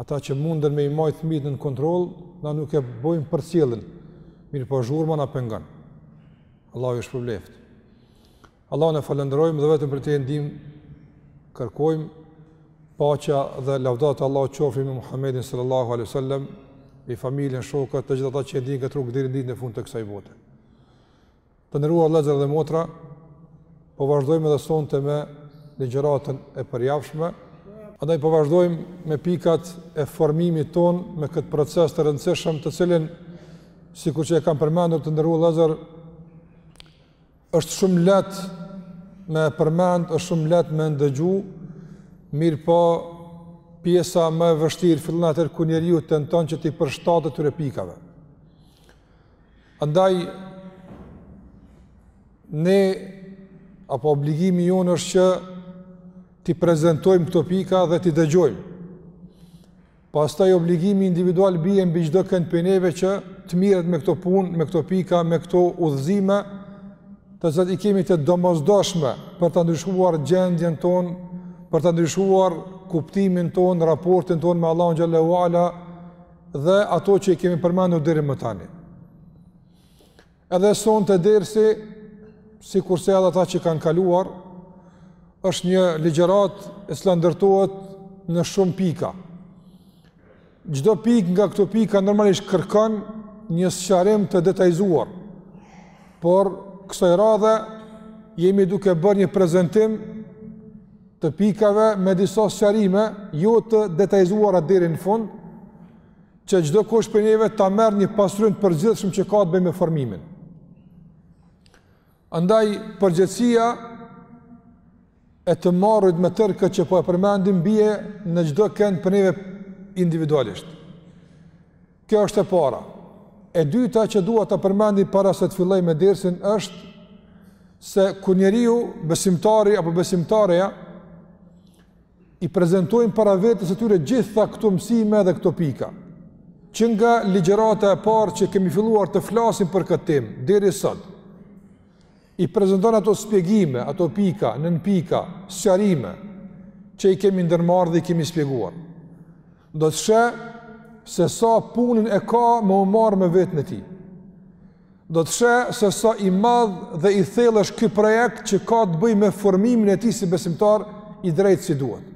Ata që munden me i majtë fmijt nën kontroll, na nuk e bojmë përcjelljen, mirëpo zhurma na pengon. Allahu ju shpërbleftë. Allahun e falënderojmë dhe vetëm prej Tij ndihmë kërkojmë paqja dhe lavdatat e Allahut qofshin me Muhammedin sallallahu alaihi sallam, me familjen, shokët, të gjithë ata që e ndjekin këtë rrugë deri në ditën e fundit të kësaj bote. Të nderuar vëllezër dhe motra, po vazhdojmë edhe sonte me ligjëratën e përjavshme. Andaj po vazhdojmë me pikat e formimit tonë me këtë proces të rëndësishëm, të cilin sikur që e kam përmendur të nderuar vëllezër, është shumë lehtë me e përmend, është shumë lehtë me ndëgju, mirëpo pjesa më e vështirë fillon atëherë kur njeriu tenton që t'i përshtatet këtyre pikave. Andaj, ne, apo obligimi jonë është që t'i prezentojmë këto pika dhe t'i dëgjojmë. Pastaj obligimi individual bie mbi çdokënd prej neve që të merret me këto punë, me këto pika, me këto udhëzime, të cilat i kemi të domosdoshme për ta ndryshuar gjendjen tonë, për ta ndryshuar kuptimin tonë, raportin tonë me Allahun xhele ue ala, dhe ato që i kemi përmendur deri më tani. Edhe sonte dersi, sikurse edhe ata që kanë kaluar, është një ligjëratë e cila ndërtohet në shumë pika. Çdo pikë nga këto pika normalisht kërkon një sqarim të detajzuar, por kësaj radhe jemi duke bërë një prezantim të pikave me disa sqarime jo të detajzuara deri në fund, që çdokush prej neve ta merr një pasqyrim të përgjithshëm që ka të bëjë me formimin. Andaj përgjegjësia e të marrurit me tërë këtë që po e përmendim bie në çdokënd prej neve individualisht. Kjo është e para. E dyta që dua ta përmendi para se të filloj me dersin është se kur njeriu besimtari apo besimtareja i prezantojnë para vetes së tyre gjitha këto mësime dhe këto pika. Që nga ligjërata e parë që kemi filluar të flasim për këtë temë deri sot. I prezanton ato shpjegime, ato pika, nënpika, sqarime që i kemi ndërmarrë dhe i kemi shpjeguar. Do të sheh se sa punën e ka me u marrë me veten e tij. Do të sheh se sa i madh dhe i thellë është ky projekt që ka të bëjë me formimin e tij si besimtar i drejtë si duhet.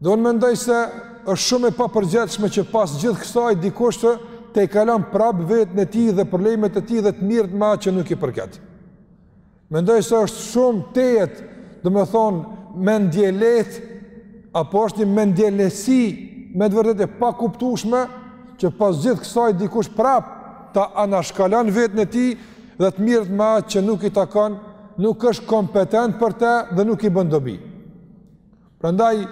Dhe unë mendoj se është shumë e papërgjegjshme që pas gjithë kësaj dikush të tejkalon prapë veten e tij dhe problemet e tij dhe të merret me atë që nuk i përket. Mendoj se është shumë tejet, domethënë, mendjelehtë, apo është një mendjelehtësi, me të vërtetë e pakuptushme, që pas gjithë kësaj dikush prap ta anashkalon veten e tij, dhe të mirret me atë që nuk i takon, nuk është kompetent për te dhe nuk i bën dobi. Prandaj,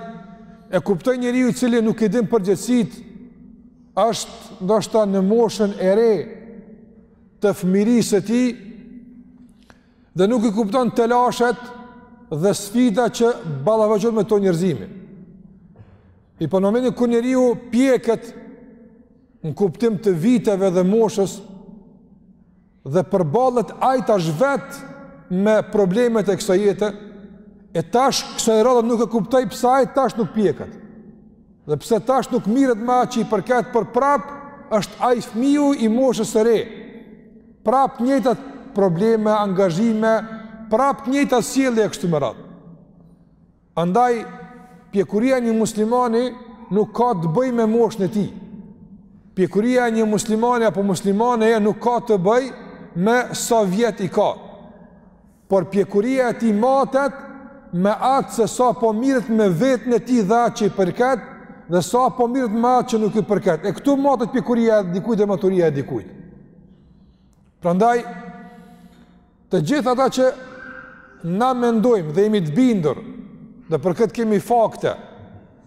e kuptoj njeriu i cili nuk i din përgjegjësitë, është ndoshta në moshën e re, të fëmirisë së tij dhe nuk i kupton telashet dhe sfida që ballafaqohet me to njerëzimi. Po në momentin kur njeriu pjeket në kuptim të viteve dhe moshës dhe përballet ai tash vet me problemet e kësaj jete e tash kësaj radhe nuk e kuptoj pse ai tash nuk pjeket. Dhe pse tash nuk mirret me atë që i përket por prap është ai fëmiu i moshës së re. Prap të njëjtat probleme, angazhime, prap të njëjtat sjellje e kështu me radhë. Andaj pjekuria e një muslimani nuk ka të bëjë me moshën e tij. Pjekuria e një muslimani apo muslimaneje nuk ka të bëjë me sa vjet i ka. Por pjekuria e tij matet me atë se sa po mirret me veten e tij dhe atë që i përket, dhe sa po mirret me atë që nuk i përket. E këtu matet pjekuria e dikujt dhe maturia e dikujt. Prandaj, të gjithë ata që na mendojmë dhe jemi të bindur, dhe për këtë kemi fakte,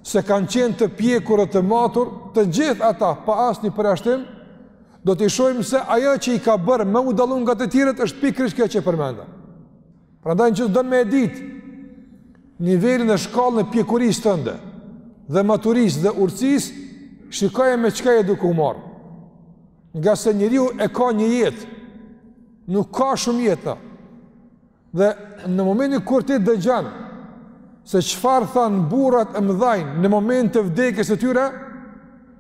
se kanë qenë të pjekur e të matur, të gjithë ata, pa asnjë përjashtim, do t'i shohim se ajo që i ka bërë me u dallu nga të tjerët është pikërisht kjo që e përmenda. Prandaj që të don me e ditë nivelin e shkallën e pjekurisë tënde dhe maturisë dhe urtësisë, shikoje me çka je duke u marr. Nga se njeriu e ka një jetë. Nuk ka shumë jetë. Dhe në momentin kur ti dëgjon se çfarë thanë burrat e mëdhenj në moment të vdekjes së tyre,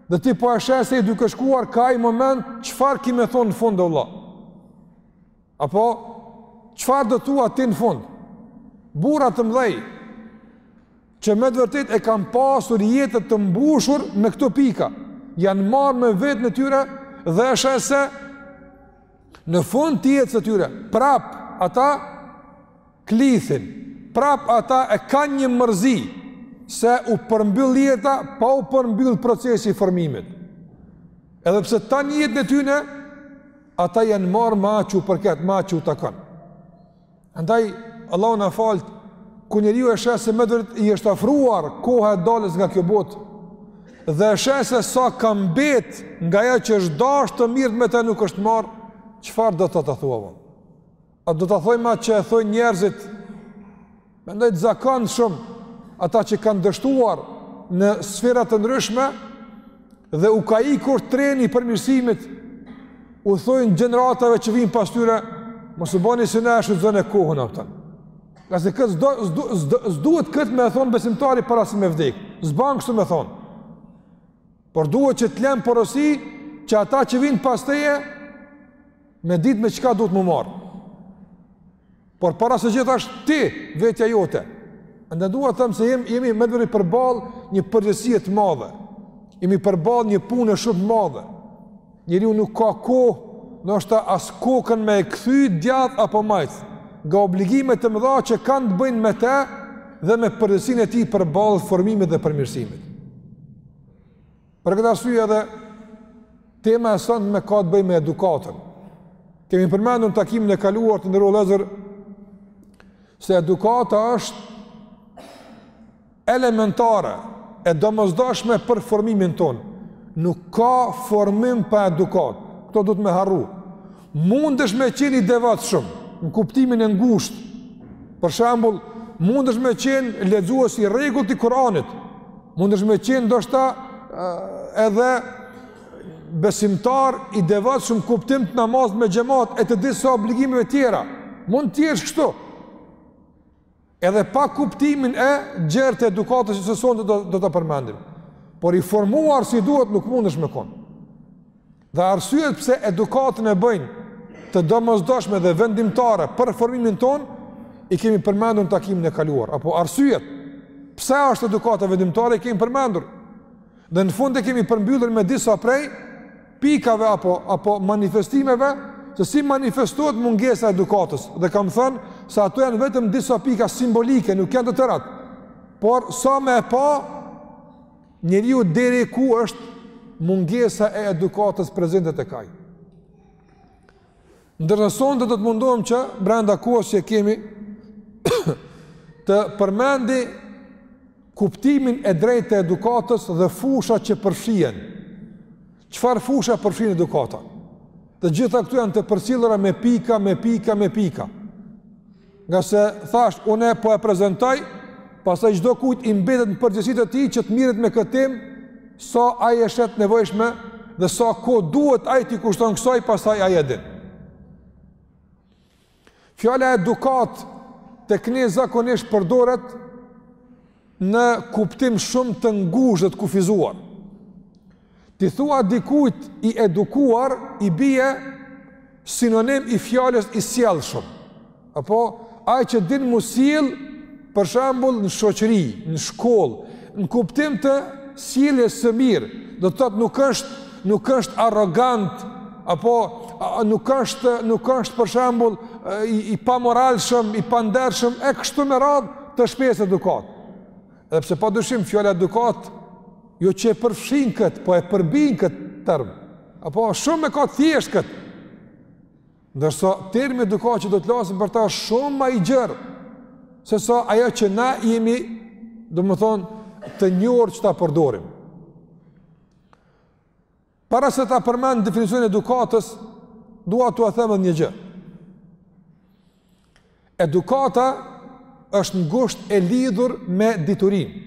dhe ti po e sheh se je duke shkuar kah ai moment çfarë ki me thonë në fund Allah. Apo çfarë do thua ti në fund? Burra të mëdhenj që me të vërtetë e kanë pasur jetën të mbushur me këto pika, janë marrë me veten e tyre dhe e sheh se Në fund të jetës së tyre, prap ata klithin, prap ata e kanë një mërzi se u përmbyll jeta pa u përmbyll procesi i formimit. Edhe pse tan jetën e tyre ata janë marrë me atë që u përket, me atë që u takon. Andaj Allahu na faltë kur njeriu e sheh se medet i është afruar koha e daljes nga kjo botë dhe e sheh se sa ka mbet nga ajo që është dashur të merret me të nuk është marr, çfarë do të thua vëllai? A do ta thojmë atë që e thonë njerëzit Mendoj të zakonshëm ata që kanë dështuar në sfera të ndryshme dhe u ka ikur treni i përmirësimit u thojnë gjeneratave që vijnë pas tyre mos u boni si ne shfrytëzone kohën apëtën. Ngase këtë s'du, s'du, s'du, s'duhet këtë me e thonë besimtari para si me vdekë. S'ban kështu me thonë. Por duhet që të lëmë porosi që ata që vijnë pas teje me ditë me çka duhet m'u marrë. Por para së gjithash ti, vetja jote. Dua të them se jemi, jemi me dërri përballë një përgjegjësie të madhe. Jemi përballë një pune shumë të madhe. Njeriu nuk ka kohë, ndoshta as kokën me e kthy djathtë apo majtë. Nga obligimet të mëdha që kanë të bëjnë me të dhe me përgjegjësinë e tij përballë formimit dhe përmirësimit. Për këtë arsye edhe tema e sontme ka të bëjë me edukatën. Kemi përmendur në takimin e kaluar të nderuar vëllezër se edukata është elementare e domosdoshme për formimin tonë. Nuk ka formim pa edukatë. Këtë s'duhet me harru. Mundesh me qenë i devotshëm në kuptimin e ngushtë. Për shembull, mundesh me qenë lexues i rregullt i Kuranit. Mundesh me qenë ndoshta edhe besimtar i devotshëm n'kuptim të namazit me xhamat e të disa obligimeve tjera. Mund të jesh kështu. Edhe pa kuptimin e gjerë të edukatës që sonte do, do ta përmendim. Por i formuar si duhet nuk mundesh me konë. Dhe arsyet pse edukatën e bëjnë të domosdoshme dhe vendimtare për formimin tonë, i kemi përmendur në takimin e kaluar. Apo arsyet pse është edukata vendimtare, i kemi përmendur. Dhe në fund e kemi përmbyllur me disa prej pikave apo apo manifestimeve se si manifestohet mungesa e edukatës dhe kam thënë se ato janë vetëm disa pika simbolike, nuk janë të tërat por sa me e pa njeriu deri ku është mungesa e edukatës prezente tek ai Ndërsa sonte do të mundohem që brenda kohës që kemi të përmend kuptimin e drejtë të edukatës dhe fushat që përfshin. Çfarë fusha përfshin edukata? Dhe gjitha këto janë të përcjellura me pika, me pika, me pika. Ngase thashë, unë po e prezentoj, pastaj çdokujt i mbetet në përgjegjësi të tij që të miret me kët temë, sa ai e sheh të nevojshme dhe sa kohë duhet ai t'i kushton kësaj, pastaj ai e din. Fjala edukatë tek ne zakonisht përdoret në kuptim shumë të ngushtë dhe të kufizuar. T'i thua dikujt i edukuar i bie sinonim i fjalës i sjellshëm. Apo ai që din m'u sjell për shembull në shoqëri, në shkollë, në kuptim të sjelljes së mirë, do të thotë nuk është nuk është arrogant apo nuk është nuk është për shembull i, i pamoralshëm, i pandershëm e kështu me radhë, te shprehja edukatë. Edhe pse pa dyshim fjala edukatë jo që e përfshin kët, po e përbin kët term. Apo shumë e ka thjesht kët. Ndërsa termi edukatë që do të flasim për ta shumë më i gjerë sesa ajo që na jemi, domethënë, të njohur që ta përdorim. Para se ta përmend definicionin e edukatës, dua t'ua them edhe një gjë. Edukata është ngushtë e lidhur me diturinë.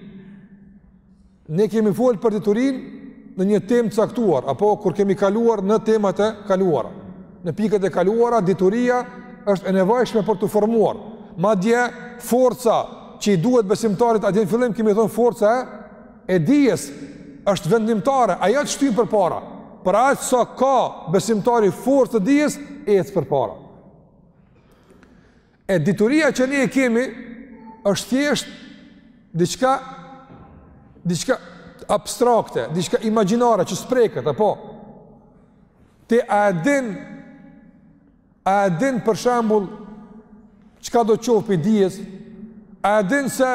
Ne kemi folë për diturinë në një temë të caktuar, apo kur kemi kaluar në temat e kaluara, në pikat e kaluara, dituria është e nevojshme për t'u formuar. Madje, forca që i duhet besimtarit, atje në fillim, kemi thonë forca e e dijes është vendimtare, ajo të shtyn përpara, për aq sa ka besimtari forcë të dijes, ai ec përpara. E dituria që ne e kemi, është thjesht diçka, diçka abstrakte, diçka imagjinare që s'preket, apo, ti a e din, a e din për shembull, çkado qoftë prej dijes, a e din se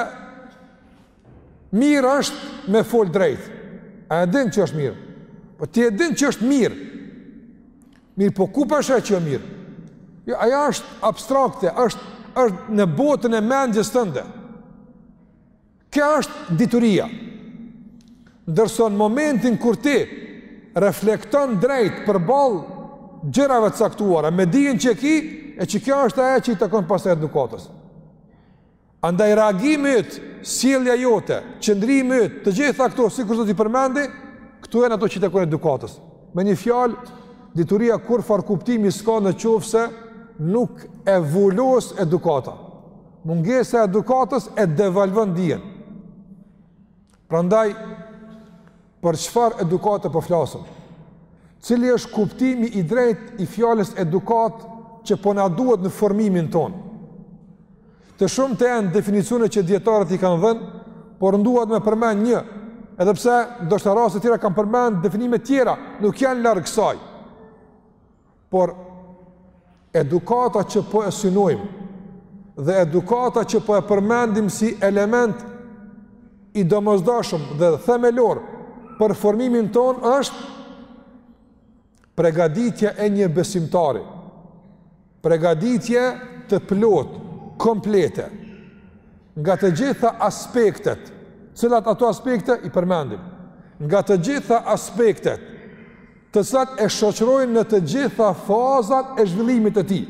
Mirë është me fol drejt. A e din që është mirë? Po ti e din që është mirë. Mirë, po ku po e shoh që është mirë? Jo, aja është abstrakte, është, është në botën e mendjes tënde. Kja është dituria. Ndërsa në momentin kur ti reflekton drejt përballë gjërave të caktuara, me dijen që ki, e që kja është aja që i takon pastaj edukatës. Andaj reagimi yt, sjellja jote, qëndrimi yt, të gjitha këto sikur do t'i përmendi, këto janë ato që i takojnë edukatës. Me një fjalë, dituria kurrfarë kuptimi s'ka në qoftë se nuk e vulos edukata. Mungesa e edukatës e devalvon dijen. Prandaj, Për çfarë edukate po flasim? Cili është kuptimi i drejtë i fjalës edukatë që po na duhet në formimin tonë? Të shumta janë definicionet që dijetarët i kanë dhënë, por un dua me përmend një, edhe pse ndoshta raste të tjera kam përmend definime të tjera, nuk janë larg kësaj. Por, edukata që po e synojmë, dhe edukata që po e përmendim si element i domosdoshëm dhe themelor për formimin tonë është pregaditje e një besimtari, pregaditje të plotë, komplete, nga të gjitha aspektet, cilat ato aspekte i përmendim, nga të gjitha aspektet, të cilat e shoqërojnë në të gjitha fazat e zhvillimit të tij.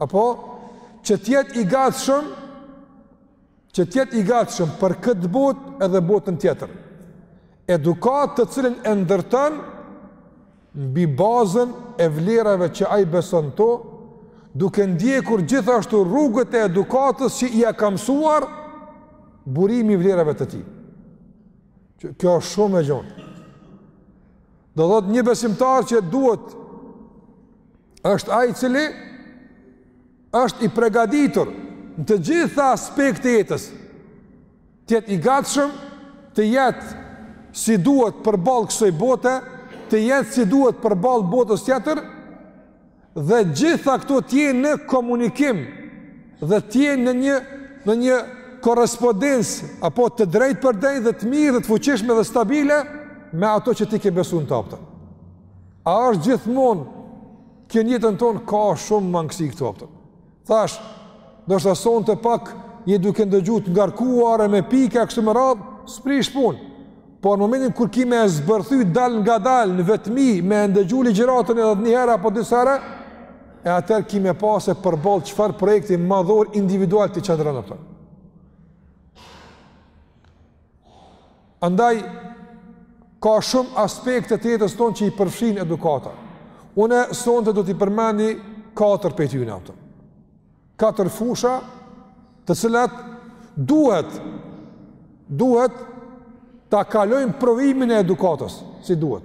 Apo që të jetë i gatshëm që të jetë i gatshëm për këtë botë edhe botën tjetër. Edukatë të cilën e ndërton mbi bazën e vlerave që ai beson n'to, duke ndjekur gjithashtu rrugët e edukatës që ia ka mësuar burimi i vlerave të tij. Kjo është shumë e gjonë. Do thotë një besimtar që duhet është ai i cili është i pregaditur në të gjitha aspektet e jetës të jetë i gatshëm të jetë si duhet përballë kësaj bote të jetë si duhet përballë botës tjetër Dhe gjitha këto të jenë në komunikim dhe të jenë në një në një korrespondencë apo të drejtpërdrejtë dhe të mirë dhe të fuqishme dhe stabile me ato që ti ke besu në to apo. Ashtu gjithmonë që në jetën tonë ka shumë mangësi këtu apo? Thashë, ndoshta sonte pak, jeni duke ndëgju të ngarkuar me pika e kështu më radhë, s'prish punë. Po në momentin kur ki me e zbërthy dalngadalë në vetmi, me e ndëgju ligjëratën edhe një herë apo disa herë, e atëherë ki me pas përballë çfarë projekti madhor individual të qëndron apo. Andaj, ka shumë aspekte të jetës tonë që i përfshin edukata. Unë, sonte do t'i përmendi katër prej tyne apo. Katër fusha të cilat duhet, duhet ta kalojnë provimin e edukatës, si duhet.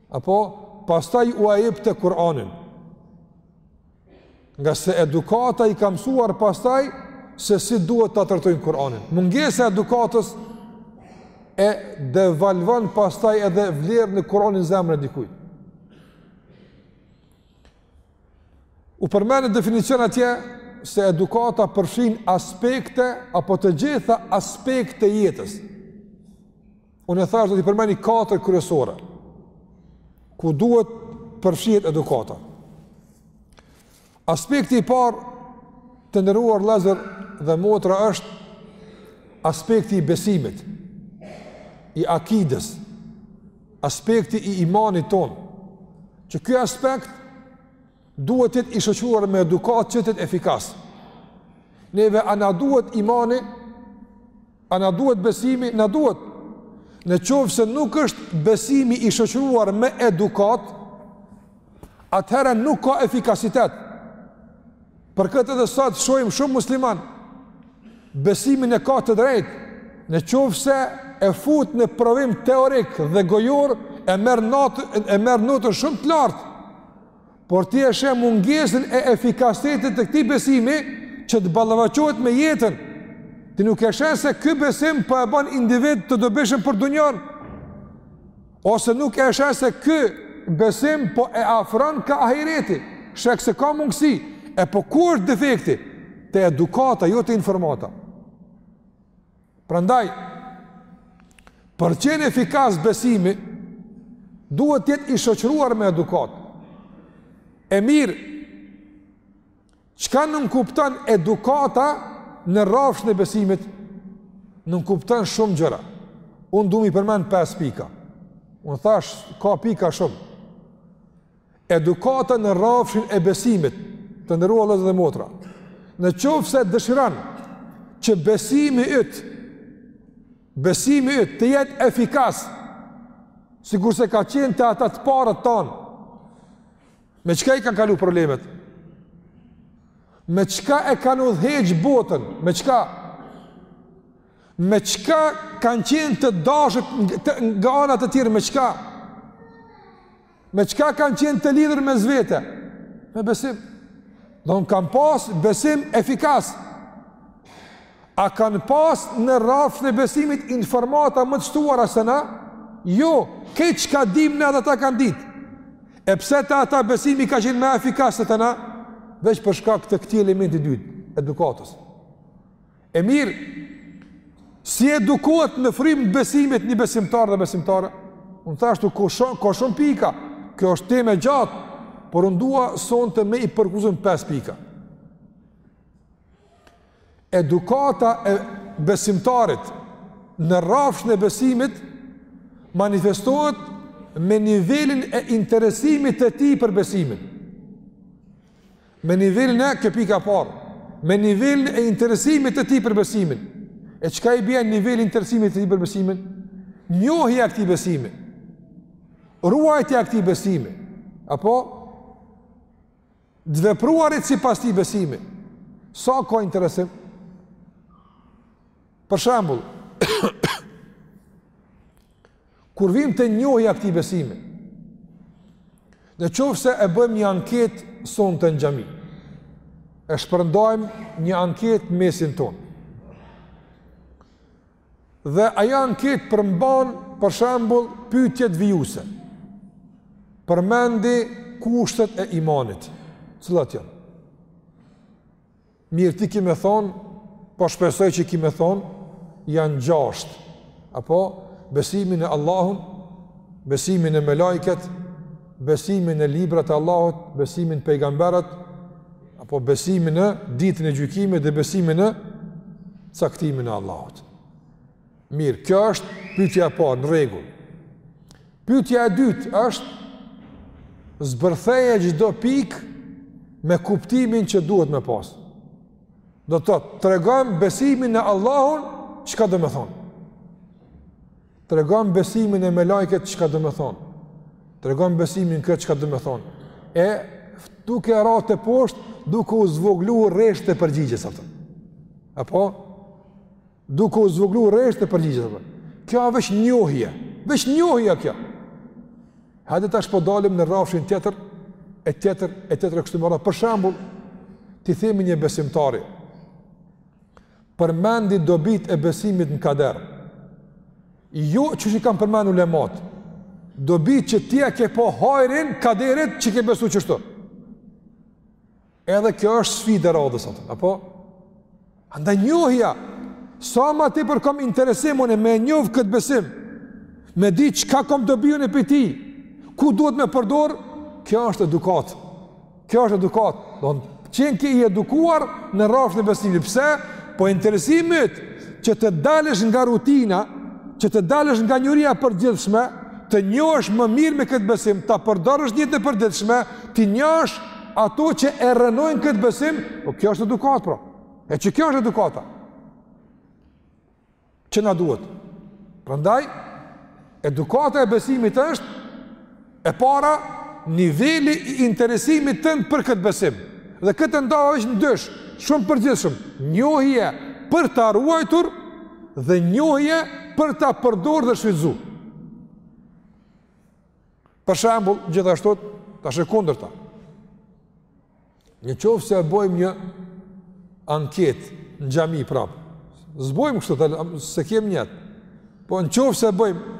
Apo, pastaj ua jepte Kur'anin. Ngase edukata i ka mësuar pastaj se si duhet ta trajtojnë Kur'anin. Mungesa e edukatës e devalvon pastaj edhe vlerën e Kur'anit në zemrën e dikujt. U përmend në definicion atje se edukata përfshin aspekte apo të gjitha aspektet e jetës. Unë e thashë do t'i përmendi katër kryesore, ku duhet përfshihet edukata. Aspekti i parë të nderuar vllezër dhe motra është aspekti i besimit, i akidës, aspekti i imanit tonë, që ky aspekt Duhet të jetë i shoqëruar me edukatë që të jetë efikas. Neve a na duhet imani, a na duhet besimi, na duhet. Në qoftë se nuk është besimi i shoqëruar me edukatë, atëherë nuk ka efikasitet. Për këtë edhe sot shohim shumë muslimanë, besimin e ka të drejtë, në qoftë se e fut në provim teorik dhe gojor, e merr notën, e merr notën shumë të lartë, Por ti e sheh mungesën e efikasitetit të këtij besimi që të ballafaqohet me jetën. Ti nuk e sheh se ky besim po e bën individ të dobishëm për dunjanë. Ose nuk e sheh se ky besim po e afron ka ahireti. Sheh se ka mangësi. E po ku është defekti? Te edukata, jo te informata. Prandaj, për të qenë efikas besimi, duhet të jetë i shoqëruar me edukatë. E mirë, çka nënkupton edukata në rrafshin e besimit, nënkupton shumë gjëra. Unë du me i përmend 5 pika. Unë thashë, ka pika shumë. Edukata në rrafshin e besimit, të nderuar vëllezër dhe motra. Në qoftë se dëshiron që besimi yt besimi yt të jetë efikas, sikurse ka qenë te ata të parët tanë. Me çka i kanë kalu problemet? Me çka e kanë udhëheq botën? Me çka? Me çka kanë qenë të dashur nga ana e tjerëve? Me çka? Me çka kanë qenë të lidhur mes vete? Me besim. Domethënë kanë pas besim efikas. A kanë pas në rrafshin e besimit informata më të shtuar se na? Jo, këtë çka dimë ne edhe ata kanë ditë. E pse te ata besimi ka qenë më efikas se te na? Veç për shkak të këtij elementit të dytë, edukatës. E mirë, si edukohet në frymë besimit një besimtar dhe besimtare? Unë thashë, ka shumë, ka shumë pika, kjo është temë e gjatë, por unë dua sonte me i përkufizu 5 pika. Edukata e besimtarit në rrafshin e besimit manifestohet me nivelin e interesimit të tij për besimin. Me nivelin e, kjo pika parë, me nivelin e interesimit të tij për besimin. E çka i bjen niveli i interesimit të tij për besimin? Njohja e këtij besimi. Ruajtja e këtij besimi. Apo? Të vepruarit sipas tij besimi. Sa ka interesim? Për shembull, Kur vim te njohja e këtij besimi, në qoftë se e bëjmë një anketë sonte në xhami, e shpërndajmë një anketë në mesin tonë, dhe ajo anketë përmban për shembull pyetjet vijuese, përmendi kushtet e imanit, cilat janë. Mirë ti ki me thënë, po shpresoj që ki me thënë, janë gjashtë. Apo, besimi në Allahun, besimi në melaiket, besimi në librat e Allahut, besimi në pejgamberët, apo besimi në ditën e gjykimit dhe besimi në caktimin e Allahut. Mirë, kjo është pyetja e parë, në rregull. Pyetja e dytë është zbërtheje çdo pikë me kuptimin që duhet me pas. Do të thotë, tregom besimi në Allahun, çka domethënë? Tregom besimi në melaiket, çka domethënë? Tregom besimi në këtë çka domethënë? E duke ra teposhtë, duke u zvoglu rreshtat e përgjigjes, apo. Apo Duke u zvoglu rreshtat e përgjigjeve. Kjo a veç njohje, veç njohje a kjo. Hajde tash po dalim në rrafshin tjetër, e tjetër, e tjetër e kështu me radhë. Për shembull, t'i themi një besimtari, përmendi dobitë e besimit në kader, jo ato që i kanë përmend ulematë, dobitë që ti ia ke pa hajrin kaderit që ke besu qështu. Edhe kjo është sfidë e radhës, apo? Andaj njohja, sa ma tepër kom interesim unë me e njohë këtë besim, me di çka kom dobi unë prej tij, ku duhet me përdor, kjo është edukatë. Kjo është edukatë. Domethënë, qenke i edukuar në rrafshin e besimit. Pse? Po interesimi që të dalësh nga rutina, që të dalësh nga njohuria e përgjithshme, të njihesh më mirë me këtë besim, ta përdorësh në jetën e përditshme, t'i njohësh Ato që e rënojnë këtë besim, po kjo është edukatë, pra. E që kjo është edukata. Që na duhet. Prandaj, edukata e besimit është, e para, niveli i interesimit tënd për këtë besim. Dhe këtë ndajeni në dysh, shumë përgjithshëm, njohje për ta ruajtur dhe njohje për ta përdor dhe shfrytëzu. Për shembull, gjithashtu tash e kundërta. Në qoftë se e bëjmë një anketë në xhami prap. S'bojmë kështu, s'e kem nijet. Po në qoftë se e bëjmë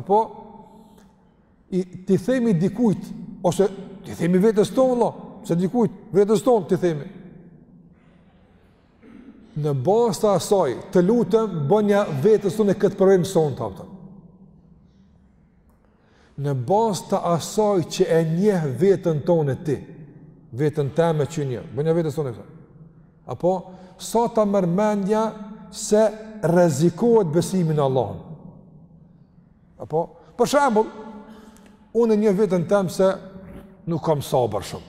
apo t'i themi dikujt ose t'i themi vetes tonë, jo se dikujt vetes tonë t'i themi. Në bazë të asaj, të lutem bënja vetes tonë këtë provim sonte. Në bazë të asaj që e njeh veten tonë ti, veten teme që e njeh, bënja vetes tonë këta. Apo, sa ta merr mendja se rrezikohet besimi n'Allahun. Apo, për shembull, unë e njoh veten teme se nuk kam sabër shumë.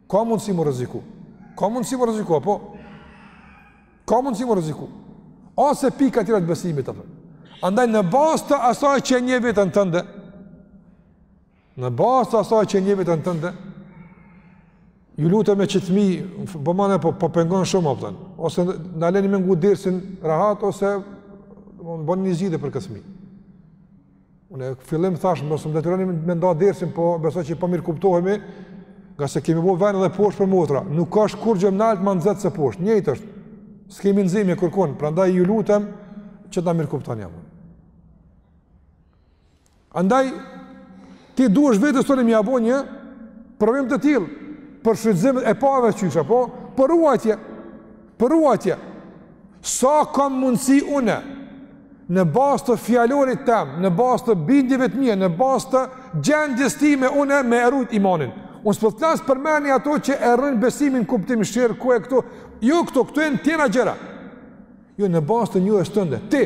Ka mundësi m'u rreziku. Ka mundësi m'u rreziku, apo? Ka mundësi m'u rreziku. Ose pika tjera të besimit, apo? Andaj në bazë të asaj që e njeh veten tënde, në bazë të asaj që e njeh veten tënde, ju lutem me qit fëmij, po mane po, po pengon shumë, apo? Ose na leni me ngu dersin rahat, ose boni një zgjidhje për këtë fëmij. Unë në fillim thash, mos më detyroni me nda dersin, po besoj që po mirëkuptohemi, ngase kemi bo ven edhe poshtë për motra, nuk është kurgjo naltë ma nxehtë se poshtë, njëjtë është, s'kemi nxemje kërkun, prandaj ju lutem që ta mirëkuptoni, apo. Andaj, ti duhesh vetes tonë me ia bo një provim të tillë, për shfrytëzim e pave qysh a, po, për ruajtje, Për ruajtje, sa kam mundësi une, në bazë të fjalorit tem, në bazë të bindjeve të mija, në bazë të gjendjes time une me e rujt imanin. Unë s'po të flas përmendi ato që e rrënojnë besimin kufri, shirku e këto, jo këto, këto janë tjera gjëra. Jo, në bazë të njohjes tënde, ti,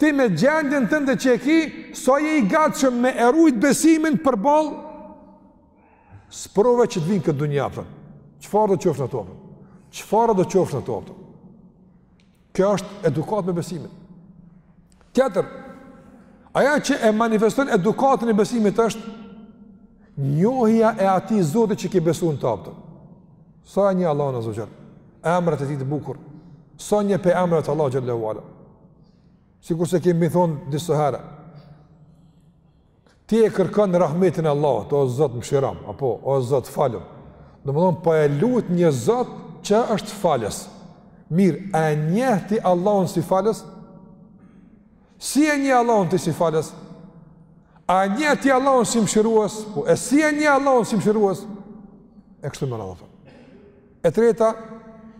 ti me gjendjen tënde që e ki, sa je i gatshëm me e rujt besimin përballë, Sprovave që të vijnë n'këtë dunja, kupton. Çfarëdo qofshin ato, kupton? Çfarëdo qofshin ato, kupton? Kjo është edukatë me besimin. Tjetër, ajo që e manifeston edukatën e besimit është njohja e atij Zotit që ke besu në ta, kupton. Sa e njeh Allahun azze ve xhel? Emrat e tij të bukur. Sa njeh pej emrave t'Allahut xhele ve ala. Sikurse kemi thonë disa herë. Ti e kërkon rahmetin e Allahut, o Zot mëshiram, apo o Zot falëm. Domthon po e lut një Zot që është falës. Mirë, a e njeh ti Allahun si falës? Si e njeh Allahun ti si falës? A e njeh ti Allahun si mëshirues? Po e si e njeh Allahun si mëshirues? E kështu me radhë. E treta,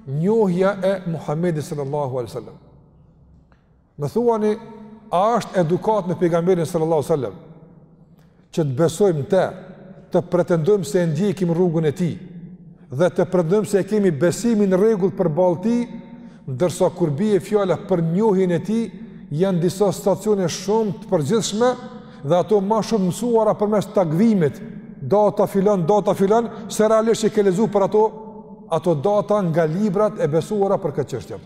njohja e Muhamedit sallallahu alaihi wasallam. Më thuani, a është edukatë me pejgamberin sallallahu alejhi ve sellem, që të besojmë te, të pretendojmë se e ndjekim rrugën e tij, dhe të pretendojmë se e kemi besimin rregull përballë tij, ndërsa kur bie fjala për njohjen e tij, janë disa stacione shumë të përgjithshme dhe ato më shumë mësuara përmes takvimit, data filan, data filan, se realisht e ke lexu për ato ato data nga librat e besuara për këtë çështje.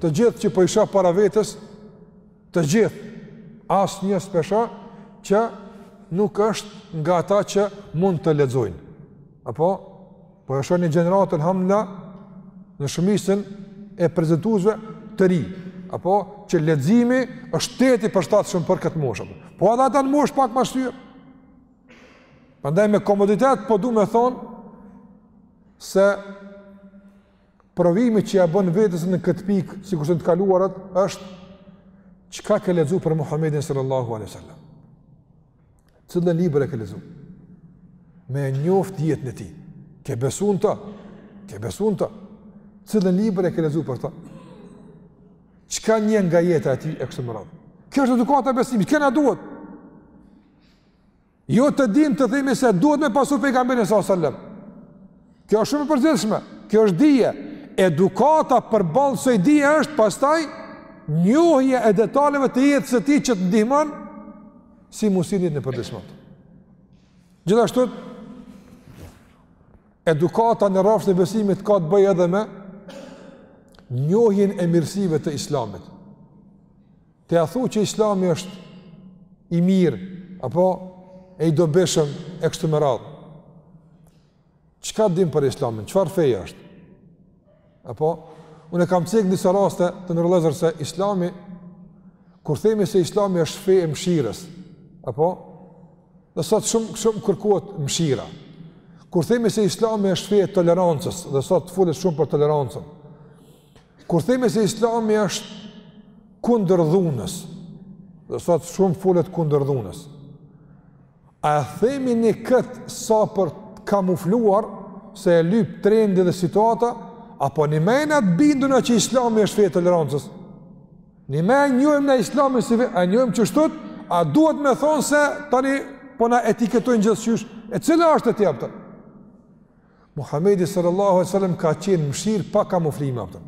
Të gjithë që po i shoh para vetes, të gjithë asnjë s'po e shoh që nuk është nga ata që mund të lexojnë. Apo po e shoh një gjeneratë elhamdulilah në shumicën e prezantuesve të ri, apo që leximi është tejet i përshtatshëm për këtë moshë. Po edhe ata në moshë pak ma shtyrë. Prandaj me komoditet po du me thonë se Provimi që ia bën vetes në këtë pikë, sikurse në të kaluarat, është çka ke lexu për Muhamedin sallallahu alaihi wasallam. Cillën libër e ke lexu? Me njoft jetën e tij. Ke besu në ta? Ke besu në ta? Cillën libër e ke lexu për ta? Çka njeh nga jeta e tij e kështu me radhë? Kjo është edukata e besimit, që na duhet. Jo të dimë të themi se duhet me besu pejgamberin sallallahu sallam. Kjo është shumë e përgjithshme. Kjo është dije. Edukata përballë kësaj dije është pastaj njohja e detaleve të jetës së tij që të ndihmon si musliman në përditshmëri. Gjithashtu edukata në rrafshin e besimit ka të bëjë edhe me njohjen e mirësive të islamit. Ti e thu që islami është i mirë, apo është i dobishëm e kështu me radhë. Çka dimë për islamin? Çfarë feje është? Apo, unë e kam cek në disa raste të nderuar vëllezër se islami, kur themi se islami është fe e mshirës, apo, dhe sot shumë, shumë kërkohet mshira. Kur themi se islami është fe e tolerancës, dhe sot folet shumë për tolerancën, Kur themi se Islami është kundër dhunës, dhe sot shumë folet kundër dhunës. A e themi ne kët sa për t'u kamufluar se e lyp trendi dhe situata apo nime jena të bindun na që Islami është fe e tolerancës? Nime njohim na Islamin si fe, a njohim që kshtu asht, a duhet me thonë se tani po na etiketojnë gjithçysh, e cila është e tjepta? Muhamedi sallallahu alaihi wasallam ka qenë mëshirë pa kamuflime apton.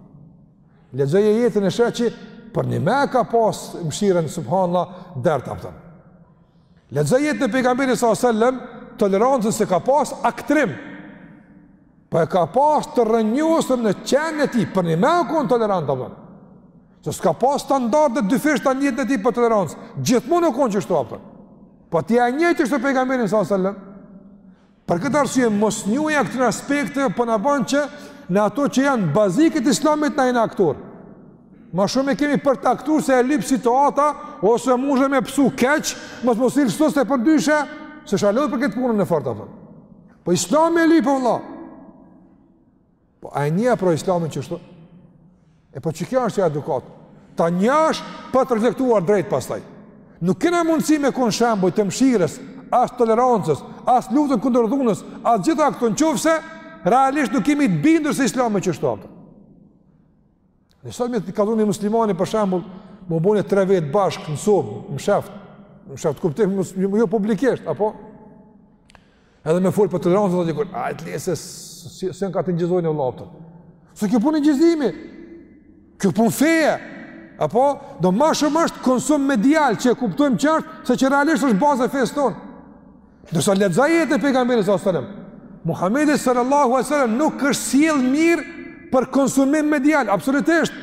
Lexoje jetën e shih që përnjime ka pas mëshirën subhanallahu dert apton. Lexoje jetën e pejgamberit sallallahu alaihi wasallam tolerancën s'e ka pas aktrim. Po e ka pas të rrënjosur në qenien e tij, përnjime u konë tolerant, apton. Se s'ka pas standarde dyfishta n'jetën e tij për tolerancë. Gjithmonë u konë qështu, apton. Po ti e njeh qështu pejgamberin, s.a.s. Për këtë arsye mosnjohja e këtyne aspekteve po na bën që në ato që janë bazikët e Islamit na jena aktor. Ma shumë e kemi për të aktru se e lip situata ose mundë me pësu keq, mos mos e le shtu se përndryshe, s'e sheh për këtë punën e fortë apo. Po Islami e lip valla. Po a e njeh pra islamin qështu? E po qëkjo është ajo edukata? Ta njohësh pa të reflektuar drejt pastaj. Nuk kena mundësi me konë shembuj të mshirës, as tolerancës, as luftës kundër dhunës, as gjitha këto në qoftë se realisht nuk jemi të bindur se islami qështu. Në sot me të kalon një muslimani për shembull, m'u bo ne tre vet bashk në sobë, mshef. Mshef kuptim jo, jo publikisht, apo edhe me fol për tolerancën do të thotë, "A të lese se se ka të inçizojnë në vllaut." S'është kjo punë inçizimi. Kjo punë feje. Apo do ma shumë është konsum medial që e kuptojmë qartë se që realisht është baza e fesë tonë. Ndërsa lexoj jetën e pejgamberit sallallahu alajhi wasallam. Muhamedi sallallahu alajhi wasallam nuk është sjell mirë për konsumim medial, absolutisht.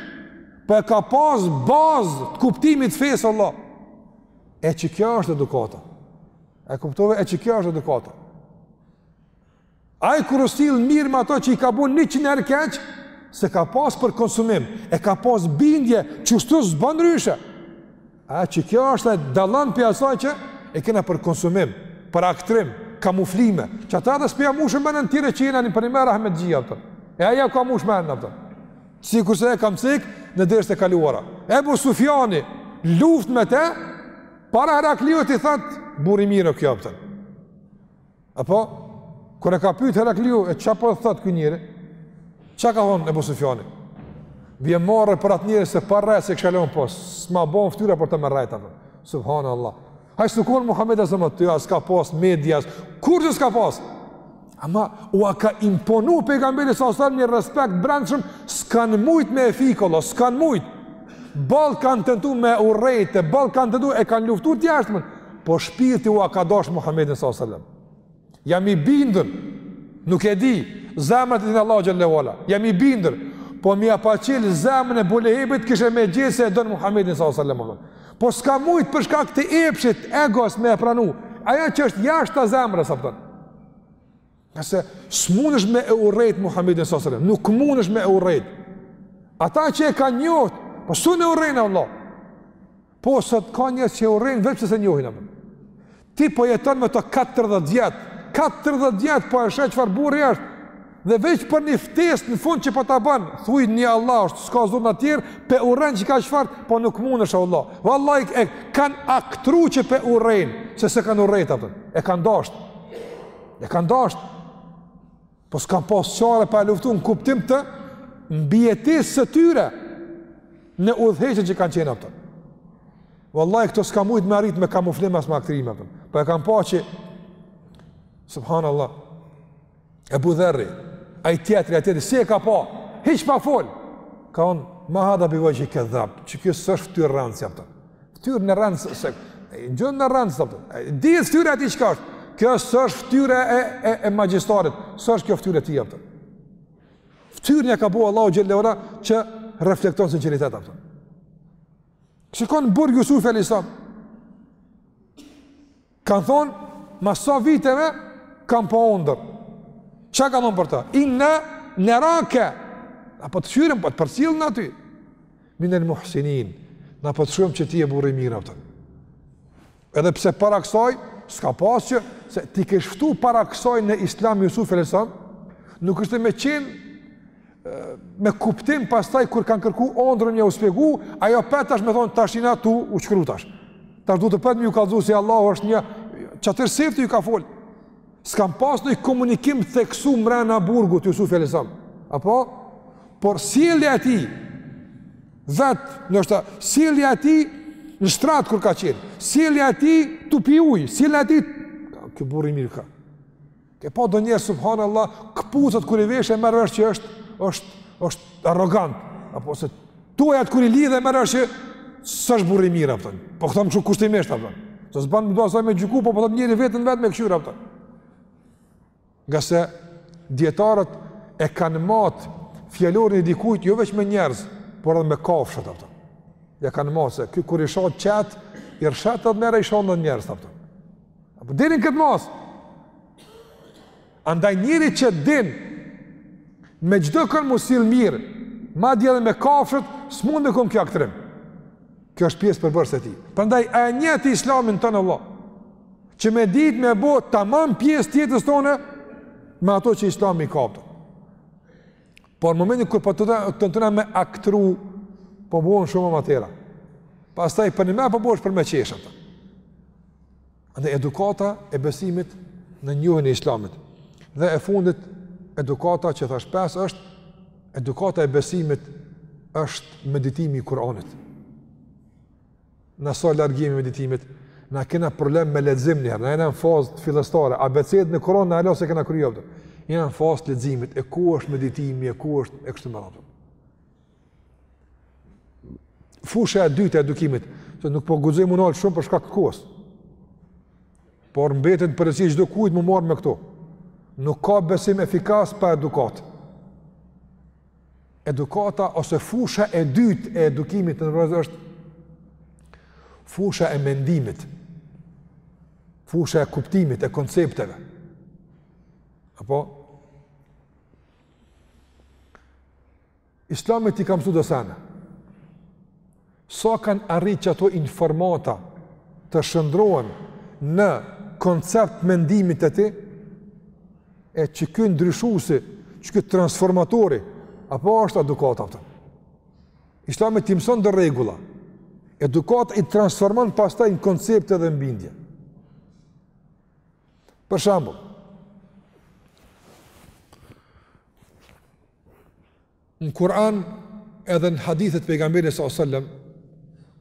Po e ka pas bazë të kuptimit fesë vlla. E qëkjo është edukata. E kuptove e qëkjo është edukata. Ai kur u sjell mirë me ato që i kanë bo 100 herë keq, s'e ka pas për konsumim, e ka pas bindje qështu s'bën ndryshe. A qëkjo është dallon pi asaj që e kena për konsumim, për aktrim, kamuflime, qata s'po ja mushim menën tyre që jena ne përnjime rahmetxhia, apton. E ai ja ka mushë menën, sikurse e kam cek në derset e kaluara. Ebu Sufjani luft me te, para Herakliut i thotë, burri i mirë ky, apton. Apo, kur e ka pytë Herakliu, e ça po thotë ky njeri? Ça ka thonë Ebu Sufjani? Vjen marre për atë njëri se për rrejtë s'e kisha lonë, po, s'ma bon ftyra për të me rrejt, apton. Subhanallah. Ai s'u konë Muhammedi a.s. aty, as s'ka pas media, kurgja s'ka pas? Ama, ua ka imponu pejgamberi s.a.s. një respekt t'brendshëm, s'kanë mujt me e fik vlla, s'kanë mujt. Bile kanë tentu me urrejt, bile kanë tentu e kanë luftu t'jashtmen. Po shpirti ua ka dashur Muhamedin sallallahu alajhi wasallam. Jam i bindur. Nuk e di, zemrat i din Allahu xhelle ue ala. Jam i bindur. Po me ia pas çel zemrën Ebu Lehebit kishe me gjet se e don Muhamedin sallallahu alajhi wasallam. Po s'ka mujt për shkak të epshit, egos me e pranu. Ajo që është jashtë zemrës apton. Nëse s'munesh me e urrejt Muhammedin s.a.s. Nuk munesh me e urrejt. Ata që e kanë njoht, po s'un e urrejnë, o vlla. Po sot ka njerëz që e urrejnë, veç pse s'e njohin, o vlla. Ti po jeton me të 40 vjet, 40 vjet po e sheh çfarë burri është, dhe veç për një ftesë në fund që po ta ban, thuj një Allah është, s'ka zota tjerë, pe urren, çka, çfarë, po nuk munesh, o vlla. Vallahi e kanë aktru që pe urrejnë, se s'e kanë urrejt atë. E kanë dasht. E kanë dashtë, po s'kanë pasë çare pa e luftu në kuptim të mbijetesës së tyre në udhëheqjen që kanë qenë, a kupton. Vallahi, këto s'ka mujtë me arritë me kamuflim as me aktrime, a kupton. Po e kanë pa që, subhanallah, Ebu Dherri, ai tjetri, ai tjetri, si e ka pa, hiq pa folë, ka thonë, ma hadha bi vexhhi kedhdhab, që kjo s'është ftyrë rrenësi, a kupton. Ftyrën e rrenësit e gjen në rrenës, a kupton. Dihet ftyra e tij çka është. Kjo s'është ftyrë e, e, e magjistarit, s'është kjo ftyra e tij, a kupton. Ftyrën ja ka bo Allahu xhel-le ve ala që reflekton sinqeritet, a kupton. Shkon n'burg Jusufi a.s. Kanë thonë, mas sa viteve, kanë pa ondërr. Çka kanë thonë për ta? Inna nerake. Na po të kshyrim, po të përcjellim aty. Minel muhsinin. Na po të shohim që ti je burrë i mirë, a kupton. Edhe pse para kësaj, s'ka pas që, se t'i kish ftu para kësaj në islam Jusufi a.s., nuk është me qenë me kuptim pastaj kur kanë kërku ondrrën me ju shpjegu, ai opet tash me thonë tash jena tu u shkru tash. Tash du opet me ju kallzu se Allahu është një qatëherë sefte ju ka folë. S'ka pas nonji komunikim të theksu mrena burgut Jusufi a.s. Apo? Por sjellja e tij, vetë, ndoshta sjellja e tij në shtrat kur ka qenë, sjellja e tij tu pi ujë, sjellja e tij, ky burrë i mirë ka. Ke pa do njerëz, subhanallah, këpucët kur i vesh e merr vesh që është, është, është arrogant. Apo se tojat kur i lidh e merr vesh që s'është burrë i mirë, a kupton. Po këta më që kushtimisht, a kupton. Se s'ban më do asaj me gjyku, po po thotë njeri veten e vet me kshyr, a kupton. Ngase dijetarët e kanë matë fjalorin e dikujt, jo veç me njerëz, por edhe me kafshët, a kupton. Ja kanë matë se, kur i shan qentë, i rrëshqet edhe merr i shan njerëz, a kupton. Apo deri në këtë masë. Andaj njeri që din, me çdo kënd mu sjell mirë, madje edhe me kafshët, s'mund me kenë kjo aktrim. Kjo është pjesë përbërëse e tij. Prandaj, e njoht islamin tanë, o vlla, që me ditë me bo tamam pjesë të jetës tonë, me ato që islami i ka, a kupton. Por në momentin kur po tentojna me aktru, po bohna shumë amatera. Pastaj përnime po bohesh për me qesh. Dhe edukata e besimit në njohjen e Islamit. Dhe e fundit edukata që thashë pesë është edukata e besimit është meditimi i Kuranit. Na sa larg jemi meditimit, na kena problem me lexim njëherë, na jena në fazët fillestare, abecet në Kuran hala s'e kena kry. Jena në fazët leximit, e ku është meditimi, e ku është e kështu me radhë. Fusha e dytë e edukimit, se nuk po guxoj unë shumë për shkak të kohës. Por mbetet përgjegjësi e çdokujt m'u marrë me këto. Nuk ka besim efikas pa edukatë. Edukata ose fusha e dytë e edukimit në radhë është fusha e mendimit. Fusha e kuptimit e koncepteve. Apo Islami t'i ka mësu do sene. Sa kanë arrit që ato informata të shëndrohen në koncept mendimi te ti, e qiky ndryshusi, qiky transformatori, apo është edukata pra. Islami t'i mëson do rregulla. Edukata i transformon pastaj në koncepte dhe në bindje. Për shembull, Në Kur'an edhe në hadithe të pejgamberit alejhi selam,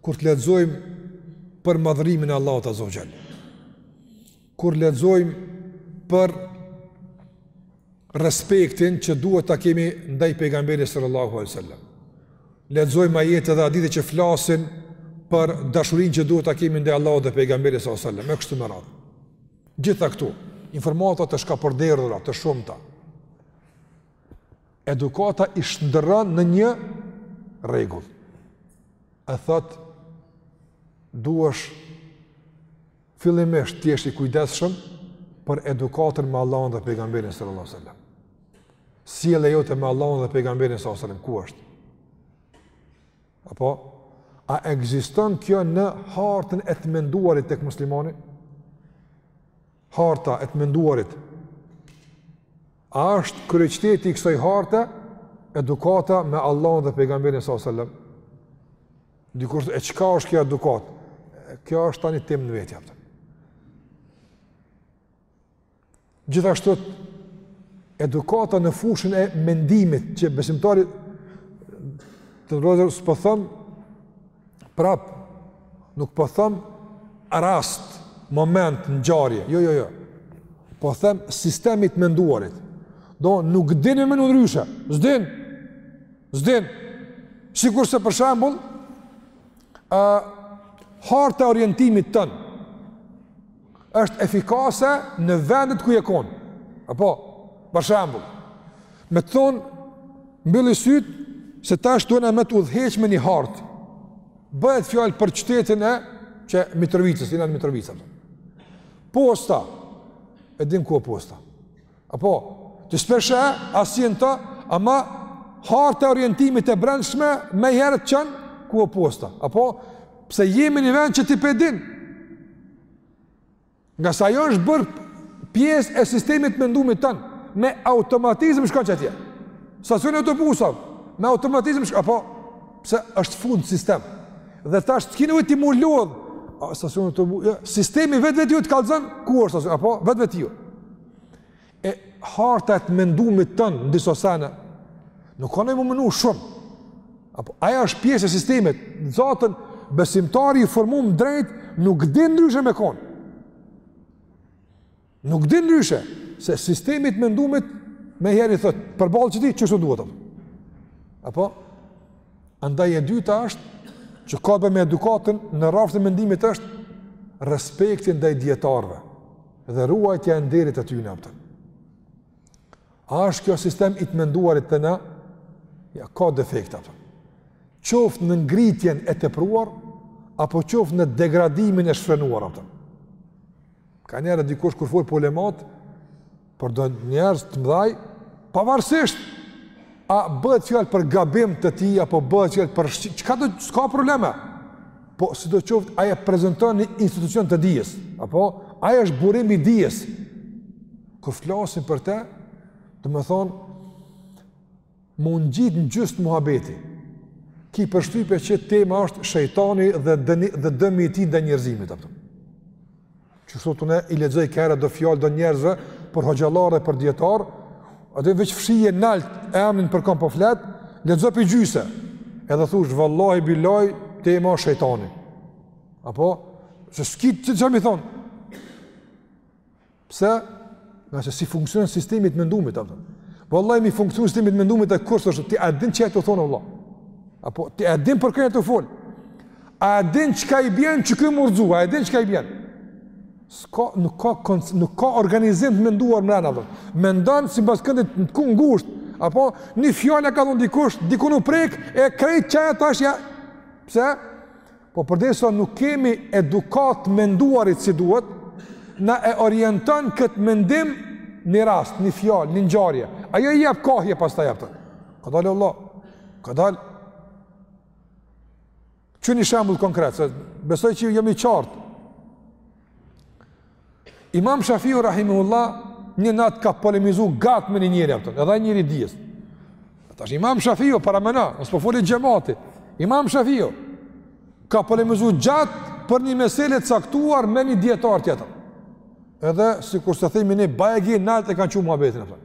kur të lexojmë për madhërimin e Allahut azze ue xhel, kur lexojmë për respektin që duhet ta kemi ndaj pejgamberit sallallahu alejhi sallam, lexojmë ajete edhe hadithe që flasin për dashurinë që duhet ta kemi ndaj Allahut dhe pejgamberit sallallahu alejhi sallam, e kështu me radhë. Gjitha këto, informata të shkapërderdhura, të shumta, edukata i shndërran në një rregull. E thotë duhesh fillimisht të jesh i kujdesshëm për edukatën me Allahun dhe pejgamberin sallallahu alajhi wasallam. Sjellja jote me Allahun dhe pejgamberin sallallahu alajhi wasallam ku është? Apo a ekziston kjo në hartën e të menduarit tek muslimani? Harta e të menduarit. A është kryeqteti i kësaj harte edukata me Allahun dhe pejgamberin sallallahu alajhi sallam? Dikush e çka është kjo edukatë? Kjo është tani temë në vete. Gjithashtu edukata në fushën e mendimit që besimtari të rrozë s'po them Prap, nuk po them rast, moment, ngjarje, jo, jo, jo. Po them sistemi i t'menduarit. Do, nuk din me menu ndryshe, s'din, s'din. Sikurse për shambull, uh, harta e orientimit tënd, është efikase në vendet ku je kon. Apo, për shembull, me të thënë, mbylli sytë, se tash dona me të udhëheqë me një hartë. Bëhet fjallë për qytetin e Mitrovicës, jena n'Mitrovicë. Posta, e din ku është posta. Apo, ti s'pe sheh asnjë gjë, ama harta e orientimit e brendshme, meniherë t'çon ku është posta. Apo, pse jemi një vend që ti pe din. Ngase ajo është bërë pjesë e sistemit t'mendimit tënd, me automatizm shkon atje. Stacioni i autobusave, me automatizm shkon, apo, pse është fund sistem. Dhe tash s'ki nevojë ti mu lodhë, a, stacioni i autobusave, sistemi vetvetiu të kallëzon, ku është, apo, vetvetiu. e harta e të mendumit tënd në disa sene, nuk ka nevojë me menu shumë. Apo, ajo është pjesë e sistemit, zaten besimtari i formum drejt, nuk din ndryshe me konë. Nuk din ndryshe, se sistemi i t'mendumit meniherë i thotë, përballë qëtij, qështu duhet. Apo, andaj e dyta është, që ka bëjë me edukatën në rrafshin e mendimit është, respekti ndaj dijetarëve. dhe ruajtja e nderit të tyre apo. A është kjo sistem i të menduarit te na? Jo, ka defekt apo. Qoftë në ngritjen e tepruar apo qoftë në degradimin e shfrenuar apo. Kanjëherë dikush kur fol për ulemat, për do njerëz të mëdhaj, pavarësisht a bëhet fjalë për gabim të tij apo bëhet fjalë për çkado, ka probleme. Po sidoqoftë ai e prezanton një institucion të dijes, apo ai është burim i dijes. Kur flasin për të, domethënë mu nxhit në gjysë muhabeti. Ki përshtypje që tema është shejtani dhe dëni, dhe dëmi i tij ndaj njerëzimit apo. Qysh unë i lexoj kaherë do fjalë t'do njerëzve për hoxhallarë për dijetarë, atë veç fshije nalt emnin për kon po flet, lexo prej gjyse. Edhe thush vallahi bilahi tema shejtani. Apo se s'ki ti çka me i thon. Pse? Ngase s'i funksionon sistemi i mendumit apo. Vallahi me i funksionu sistemi i mendumit e kurse ti a din çka thotë Allahu. Apo ti a din për kë po fol? A e din çka i bjen që ky murxhu, a e din çka i bjen? S'ka, nuk ka, nuk ka organizim të menduar mrena, a kupton. Mendon sipas këndit diku ngusht, apo një fjalë e ka thënë dikush, diku u prek, e krejt që e tash ja. Pse? Po përderisa nuk kemi edukatë të menduarit si duhet, na e orienton këtë mendim një rast, një fjalë, një ngjarje. Ajo i jep kahje pastaj, a kupton. Ka dalë vallah, ka dalë Qe një shembull konkret, e besoj që jam i qartë. Imam Shafiu rahimehullah një natë ka polemizu gjatë me një njeri, a kupton, edhe njeri i dijes. Tash imam Shafiu, paramendo, s'po folet xhemati. Imam Shafiu ka polemizu gjatë për një mesele të caktuar me një dijetar tjetër. Edhe, sikurse themi ne, bajagi natë e kanë çu muhabetin, a kupton.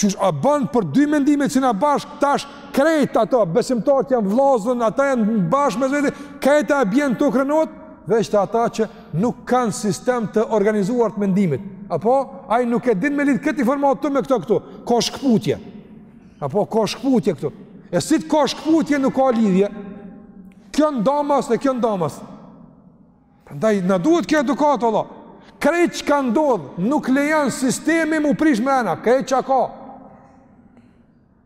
Qysh a bën për dy mendime që na bashkë tash krejt ato besimtarët janë vllazën, ata janë bashkë me vetë, krejt a bjen, rrënohet, veç te ata që nuk kanë sistem të organizuar të mendimit. Apo ai nuk e din me lidh këtë informatë këtu me këto këtu. Ka shkputje. Apo ka shkputje këtu. E si të ka shkputje nuk ka lidhje. Kjo ndamas dhe kjo ndamas. Prandaj na duhet kjo edukatë valla. Krejt çka ndodh, nuk lejon sistemi m'u prish me ena, krejt çka ka.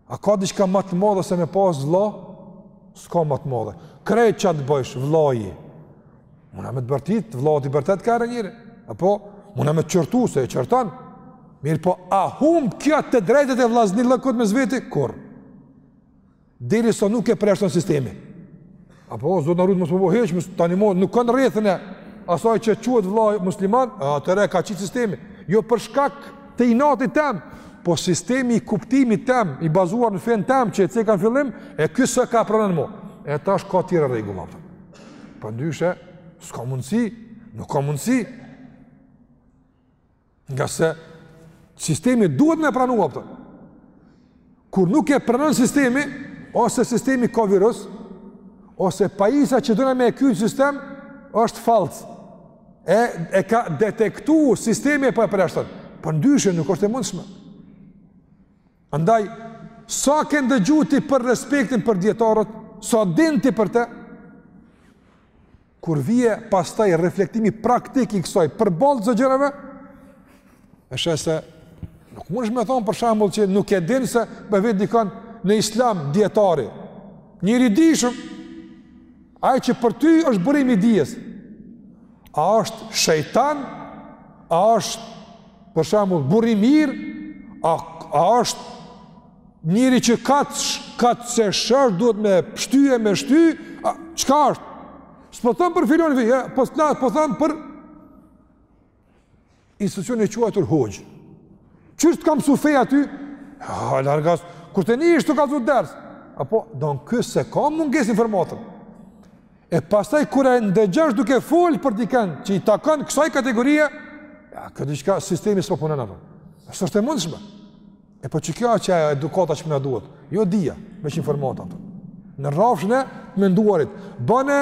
A ka diçka ma të madhe se me pas vlla? S'ka ma të madhe. Krejt çka të bëjsh, vlla je. Muna me të bërtit, vllaut i bërtet ka herë njeri. Apo, muna me të qortu, se e qorton. Mirëpo, a humb kjo të drejtat e vllaznillëkut mes veti? Kurr. derisa nuk e përjashton sistemi. Apo, Zoti na rujt, mos bo hiç, më tani mo, nuk kanë rrethin e asaj që quhet vëlla musliman, atëherë e ka qitë sistemi. Jo për shkak të inatit tem, po sistemi i kuptimit tem, i bazuar në fenë tem, që e cekëm në fillim, e ky s'e ka pranu mo. E tash ka tjera rregulla, a kupton. Përndryshe, s'ka mundësi, nuk ka mundësi. Ngase sistemi duhet me e pranu, a kupton. Kur nuk e pranon sistemi, ose sistemi ka virus, ose pajisja që dona me e kyç në sistem, është falce. E, e ka detektu sistemi e po e përjashton. Përndryshe nuk është e mundshme. Andaj, sa ke ndëgju ti për respektin për dijetarët, sa din ti për te, Kur vjen pastaj reflektimi praktik i kësaj përballë të zëgjëreve, e sheh se nuk mundesh me thonë për shembull që nuk e din se me vetë dikon në islam dijetari. Njeri i dijshëm, ai që për ty është burim i dijes, a është shejtan, a është për shembull burrë i mirë, a, a është Njeri që katë katë se shërë duhet me pështy e me shty, a, çka është? S'po them për filanin, jo, po, na, po themi për institucionin e quajtur hoxhë. Qështu t'ka mësu feja ty? Ha, largas, kur ta nish tu kallzu ders. Apo, domethënë se ka mungesë informate. E pastaj, kur e ndëgjojsh duke fol për diken, që i takon kësaj kategorie, ja, këtu diçka sistemi s'po punon, a kupton. S'është e mundshme. E po qe kjo ajo edukata që na duhet, jo dija, me që informata, a kupton. Në rrafshin e t'menduarit, bëne,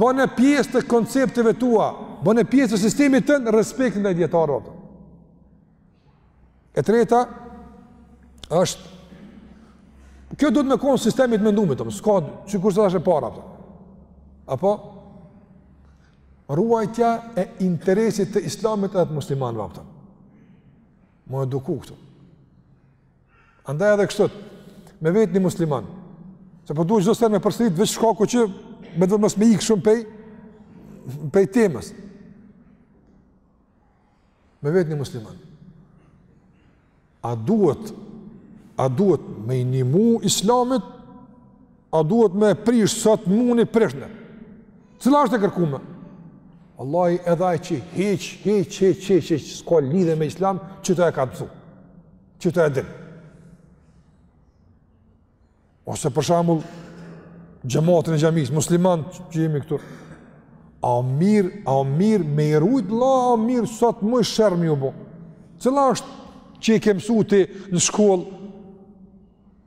bëne pjesë të koncepteve tua, bëne pjesë të sistemit tënd respektin ndaj dijetarëve, a kupton. E treta, është, kjo duhet me konë sistemi i mendimit, të më s'ka që kërës të ashe para, a kupton. Apo, ruajtja e interesit të islamit edhe të muslimanëve, a kupton. M'u eduku këtu. Andaj edhe kështu, me vetë një musliman, se po duhet çdo sen me përsërit veç shkaku që me t'mos me ikë shumë pej, pej temës. Me vetë një musliman. A duhet, a duhet me i nimu islamit, A duhet me e prish sa t'muni prishne? Cila është e kërkume? Vallahi edhe ai që hiç, hiç, hiç, hiç, hiç, s'ka lidhje me islam, qëto e ka mësu, qëto e din. Ose për shembull, xhematin e xhamisë, musliman që jemi këtu, a o mirë, a o mirë, me i rujt, a o mirë, sa t'mujsh sherr me ju bo. Cila është që e ke mësu ti në shkollë,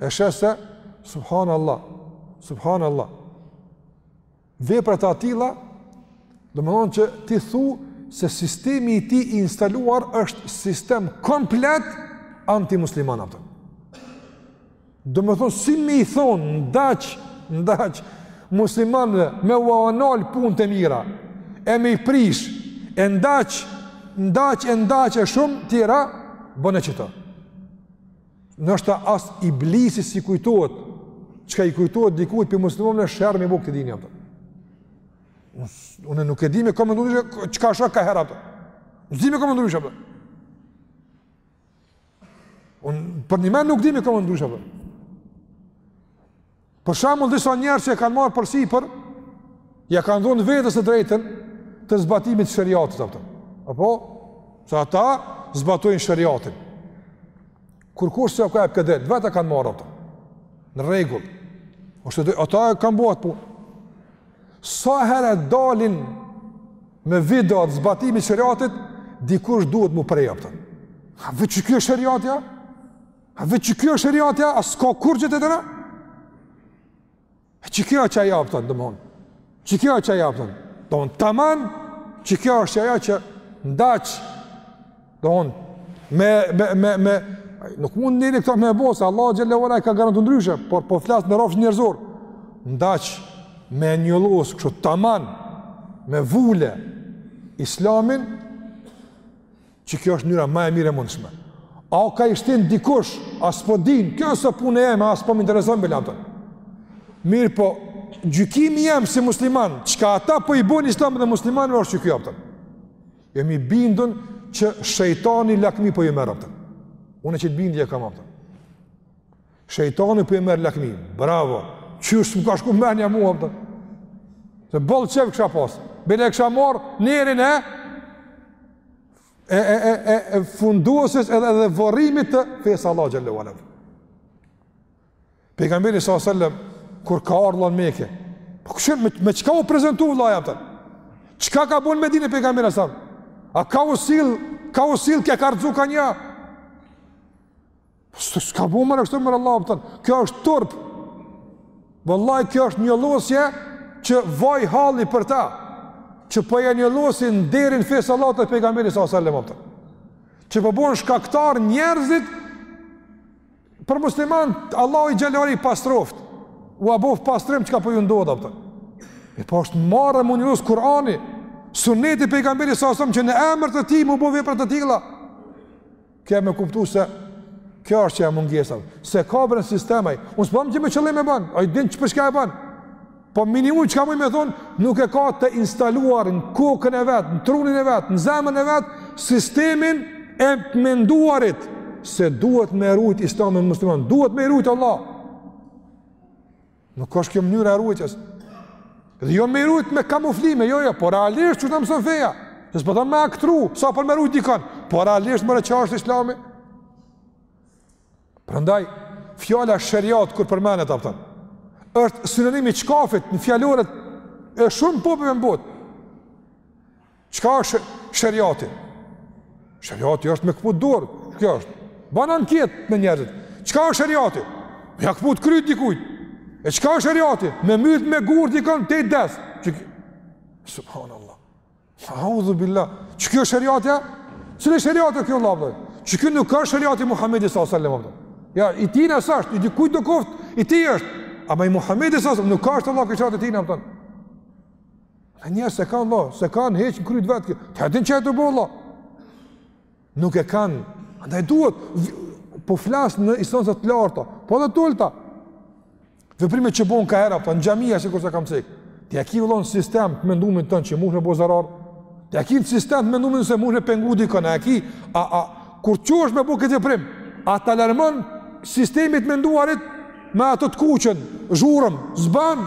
E sheh se subhanallah subhanallah vepra të atilla domethënë që ti thu se sistemi i tij i instaluar është sistem komplet antimusliman a kupton. Domethënë si me i thonë ndaç ndaç muslimanëve me ua nal punët e mira e me i prish e ndaç ndaç e ndaç e shumë tjera bone qëto. Nashta as iblisit s'i kujtohet, çka i kujtohet dikujt pej muslimanëve sherr me i bo këtij dini, a kupton. Unë nuk e di me komentu se çka është kaherë, a kupton. Nuk di me komentu, a kupton. Unë përnjëmend nuk di me komentu ndryshe, a kupton. Për shembull disa njerëz që kanë marrë përsipër, ia kanë dhënë vetes të drejtën të zbatimit të sheriatit, a kupton. Apo se ata zbatojnë sheriatin. Kurkush s'e ka këtë drejtë, vetë e kanë marrë, a kupton. Në rregull. Ose dhe, ata e kanë bërë punë. Sa herë dalin me video të zbatimit të sheriatit, dikush duhet m'u pre, a kupton. A veç kjo është sheriati, a? A veç qikjo është sheriati, a s'ka kurgjë tjetër? A qikjo është qajo, a kupton, domethënë? Qikjo është qajo, a kupton? Domethënë, taman, qikjo është qajo që n'daç, domethënë, me, me, me, me, nuk mund njeri këta me e bo se Allahu xhele ve ala e ka garantu ndryshe, por po flas në rrafsh njerëzor, n'daç me njollos, kështu taman, me vulë, islamin, Qikjo është mënyra ma e mirë e mundshme. A o ka i shtin dikush, as po din, kjo s'është punë e jeme, as po më intereson, vlla, a kupton. Mirëpo, gjykimi jem si musliman, çka ata po i bojnë islamit dhe muslimanëve është qikjo, a kupton. Jemi bindun që shejtani lakmi po i merr, a kupton. Unë qit bindje e kam, a kupton. Shejtani po i merr lakmi. Bravo. Qysh s'm'ka shku mendja mua, a kupton. Se boll qef kisha pas. Bile kisha marr nerin e e e e e, e fundosjes edhe edhe vorrimit të fesë Allahut xhele ve ala. Pejgamberi s.a.s. kur ka ardhur në Mekë. Po kush me, me çka u prezantu vëlla, a kupton? Çka ka bo n'Medinë pejgamberi s.a.s.? A ka u sill, ka u sill kë ka rrzu kanë? S'ka bo more ashtu more vlla, a kupton. kjo është turp. Vallahi, kjo është njollosje që vaj halli për ta, që po e njollosin nderin e fesë Allahut e pejgamberit s.a.s., a kupton. Që po bohen shkaktarë njerëzit për musliman, Allahu xhele ala i pastroftë, ua boftë pastrim çka po ju ndodh, a kupton. E po është marre me u njollos Kurani, suneti i pejgamberit s.a.s., që në emër të tij m'u bo vepra të tilla, Ke me kuptu se kjo është që e mungesat. S'e ka bren sistem aj, unë s'po tham që me qëllim e ban, ai din që për çka e ban. Po minimum çka muj me thonë, nuk e ka të instaluar në kokën e vet, në trunin e vet, në zemrën e vet, sistemin e menduarit, se duhet me rujt islamin, muslimanët duhet me i rujt, vlla. Nuk është kjo mënyra e ruajtjes. Dhe jo me rujt me kamuflime, jo, jo, por realisht qashtu na mëson feja. Se s'po tham me aktru, sa për me rujt dikon, por realisht more qashtu islami. Prandaj, fjala sheriat kur përmenet, a kupton, është sinonim i çkafit në fjalorët e shumë popujve në botë. Çka është sheriati? Sheriati është me këput dorë, kjo është. Ban anketë me njerëzit. Çka është sheriati? Me ja këput kryt dikujt. E çka është sheriati? Me mytë me gurë dikon teri t'des. Që... Subhanallah. Audhu billah. Qikjo është sheriati? Ja? Cili sheriat kjo labdoj? Qikjo nuk është sheriati i Muhammedit s.a.s. Ja, i ti në sashtë, i dikujt n'koftë, i tij është. Ama i Muhammedit s.a.s. nuk është vlla ky sheriat i tina Ka njerëz s'e kanë vlla, s'e kanë hiç në kry të vet, të e din që e të bo vlla. Nuk e kanë, andaj duhet, po flas në instanca të larta, po dhe t'ulta. Veprime që bon ka hera, po në xhamia sikurse kam cekë. Ti a e ki vlla në sistem të mendimit tënd që mund me bo zarar, ti a e ki në sistem të mendimit se mund me pengu dikënë, e ki, a, a, kur që është me bo këtë veprim, a të alarmon sistemi i t'menduarit me ato të kuqen, zhurmë, s'ban,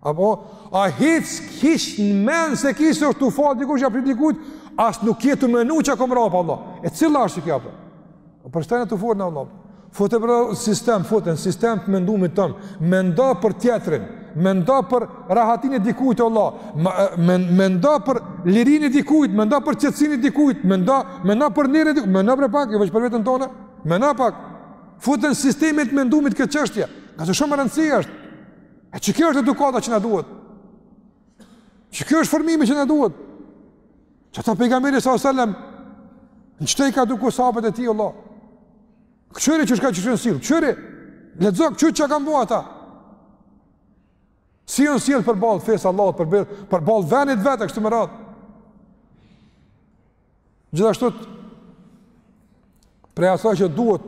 Apo, a hiç, hiç në men s'e ki se është tu u falë dikush që apri dikujt, as nuk je tu menu që a kam mrapa, o vlla. E cila është qikjo apo? Për shtajnë të forë, o vlla. Fute për sistem, fute në sistem të mendimit tënd, mendo për tjetrin, mendo për rahatinë e dikujt, o vlla, mendo për lirinë e dikujt, mendo për qetsinë e dikujt, mendo, mendo për nerin e dikujt, mendo për pak, jo veç për veten tonë, mendo pak, fute në sistem të mendimit këtë çështje, ka që shumë rëndësi është, A qikjo është edukata që na duhet. Qikjo është formimi që na duhet. Qeta Pejgamberi sa salem, në qeto i ka eduku sahabët e tij, o vlla. Kqyri çka, qysh janë sjellë, kqyri, lexo, kqyr çka kanë bo ata? Si janë sjellë përballë fesë, o vlla, për, përballë venit t'vet, kështu me radhë. Gjithashtu prej asaj që duhet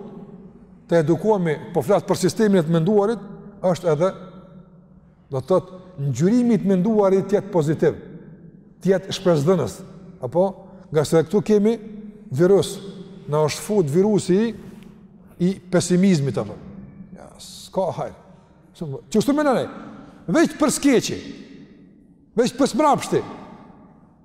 të edukohemi, po flas për sistemin e të menduarit, është edhe do të thotë ngjyrimi i të menduarit të jetë pozitiv, të jetë shpresdhënës. Apo, ngase këtu kemi virus, na është fut virusi i pesimizmit apo. Ja, s'ka hajr. Qysh mendon ai? Veç për s'keqi. Veç për s'mrapshti.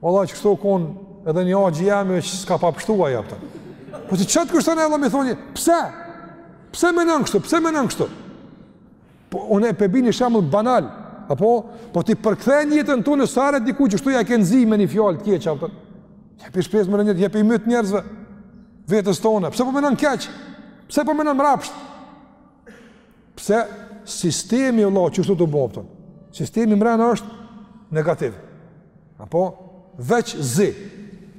Valla qikështu kon edhe një haxhi jemi që s'ka pa pështua ja pëta. Po ça t'kushton, o vlla, më thoni, pse? Pse menon kështu? Pse menon kështu? Po unë e pe bi një shembull banal, apo? Po t'i përkthej në jetën tonë, sa herë dikujt kështu ja ke nxi me një fjalë të keqe pëta. Ja pi shpes më në njët, ja pi myt njerëzve, vetes tonë. Pse po menon keq? Pse po menon mrapsht? Pse sistemi o vlla qishtu të boptën? Sistemi mrena është negativ. Apo, veç zi.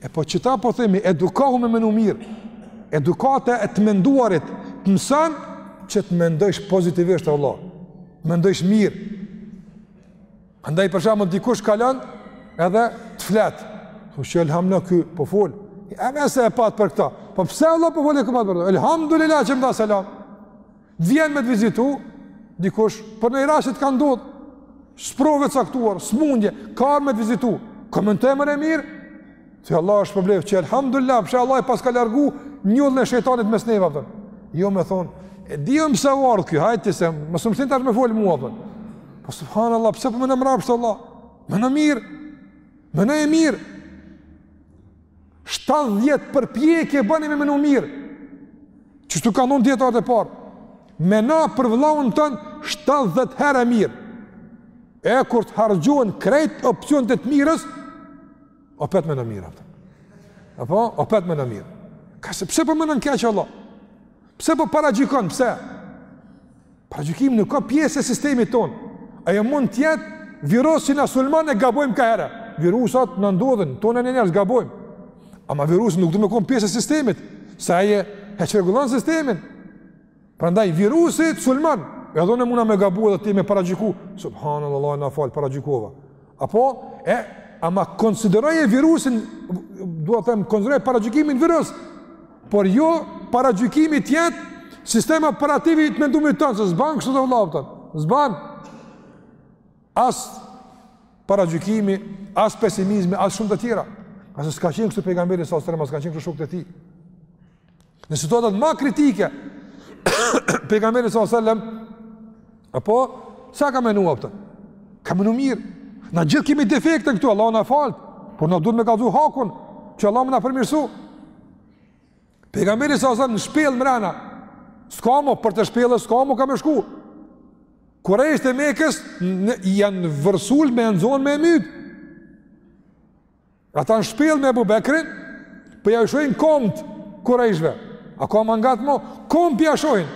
E po qeta po themi, edukohu me menu mirë. Edukata e të menduarit, të mëson që të mendojsh pozitivisht o vlla. Të mendojsh mirë. Andaj për shembull dikush kalon edhe të flet. Po shë elhamdulillah ky po fol. Ja më se e pat për këta. Po pse o vlla po folke mat për këtë? Elhamdulillah që më dha selam. Vjen me të vizitu, dikush, për ni rast t'ka ndodhë, sprovë e caktuar, smundje, ka ardh me të vizitu, komentoje me të mirë, Ti Allah është problem, që elhamdulilah, që Allah e paska largu njollën e shejtanit mes neve, për. Jo me thonë, e di më se u ardh ky, hajt ti se, më së mësin të është me folë mua, për. Po subhanallah, pse po menon mrapsht Allah? Meno mirë, meno mirë. 70 përpjekje bëni me menu mirë. Kështu kanë thonë dijetarët e parë. Meno për vllaun tan, 70 herë mirë. E kur të harxhohen krejt opcionet të mirës, Opet meno mirë atë. Apo opet meno mirë. Ka se pse po menon keq Allah? Pse po paragjykon pse? Paragjykimi nuk ka pjesë e sistemit ton. Ajo mund të jetë virus si na sulmon e gabojm kaherë. Virusat na ndodhin, tonë ne njerëz gabojm. Ama virusi nuk do me kon pjesë e sistemit. Se ai e çrregullon sistemin. Prandaj virusi t'sulmon, edhe unë muna me gabu edhe ti me paragjyku. Subhanallahu na fal paragjykova. Apo e ama konsideroje virusin, do të them konsideroje paragjykimin virus, por jo paragjykimi të jetë sistem operativ i të mendumit tonë, se s'ban kështu të vëllavëtën, s'ban as paragjykimi, as pesimizmi, as shumë të tjera, a se s'ka qenë kështu pejgamberi, s'ka qenë kështu shokët e tij, Në situatat ma kritike, pejgamberi sa sallem, apo, ça ka menu apëtë? Ka menu mirë. Na gjithë kemi defekte këtu, Allah na faltë, por na duhet me kallzu hakun, që Allah me na përmirësu. Pejgamberi sa sallem, në shpellë mrena, s'ka mo përtej shpellës, s'ka mo ka me shku. Kurejshët e Mekës janë vërsul me e nxonë me e mytë. Ata në shpellë me Ebu Bekrin, po ja shojnë komët kurejshve. A ka ma ngat mo? Komët po ja shojnë.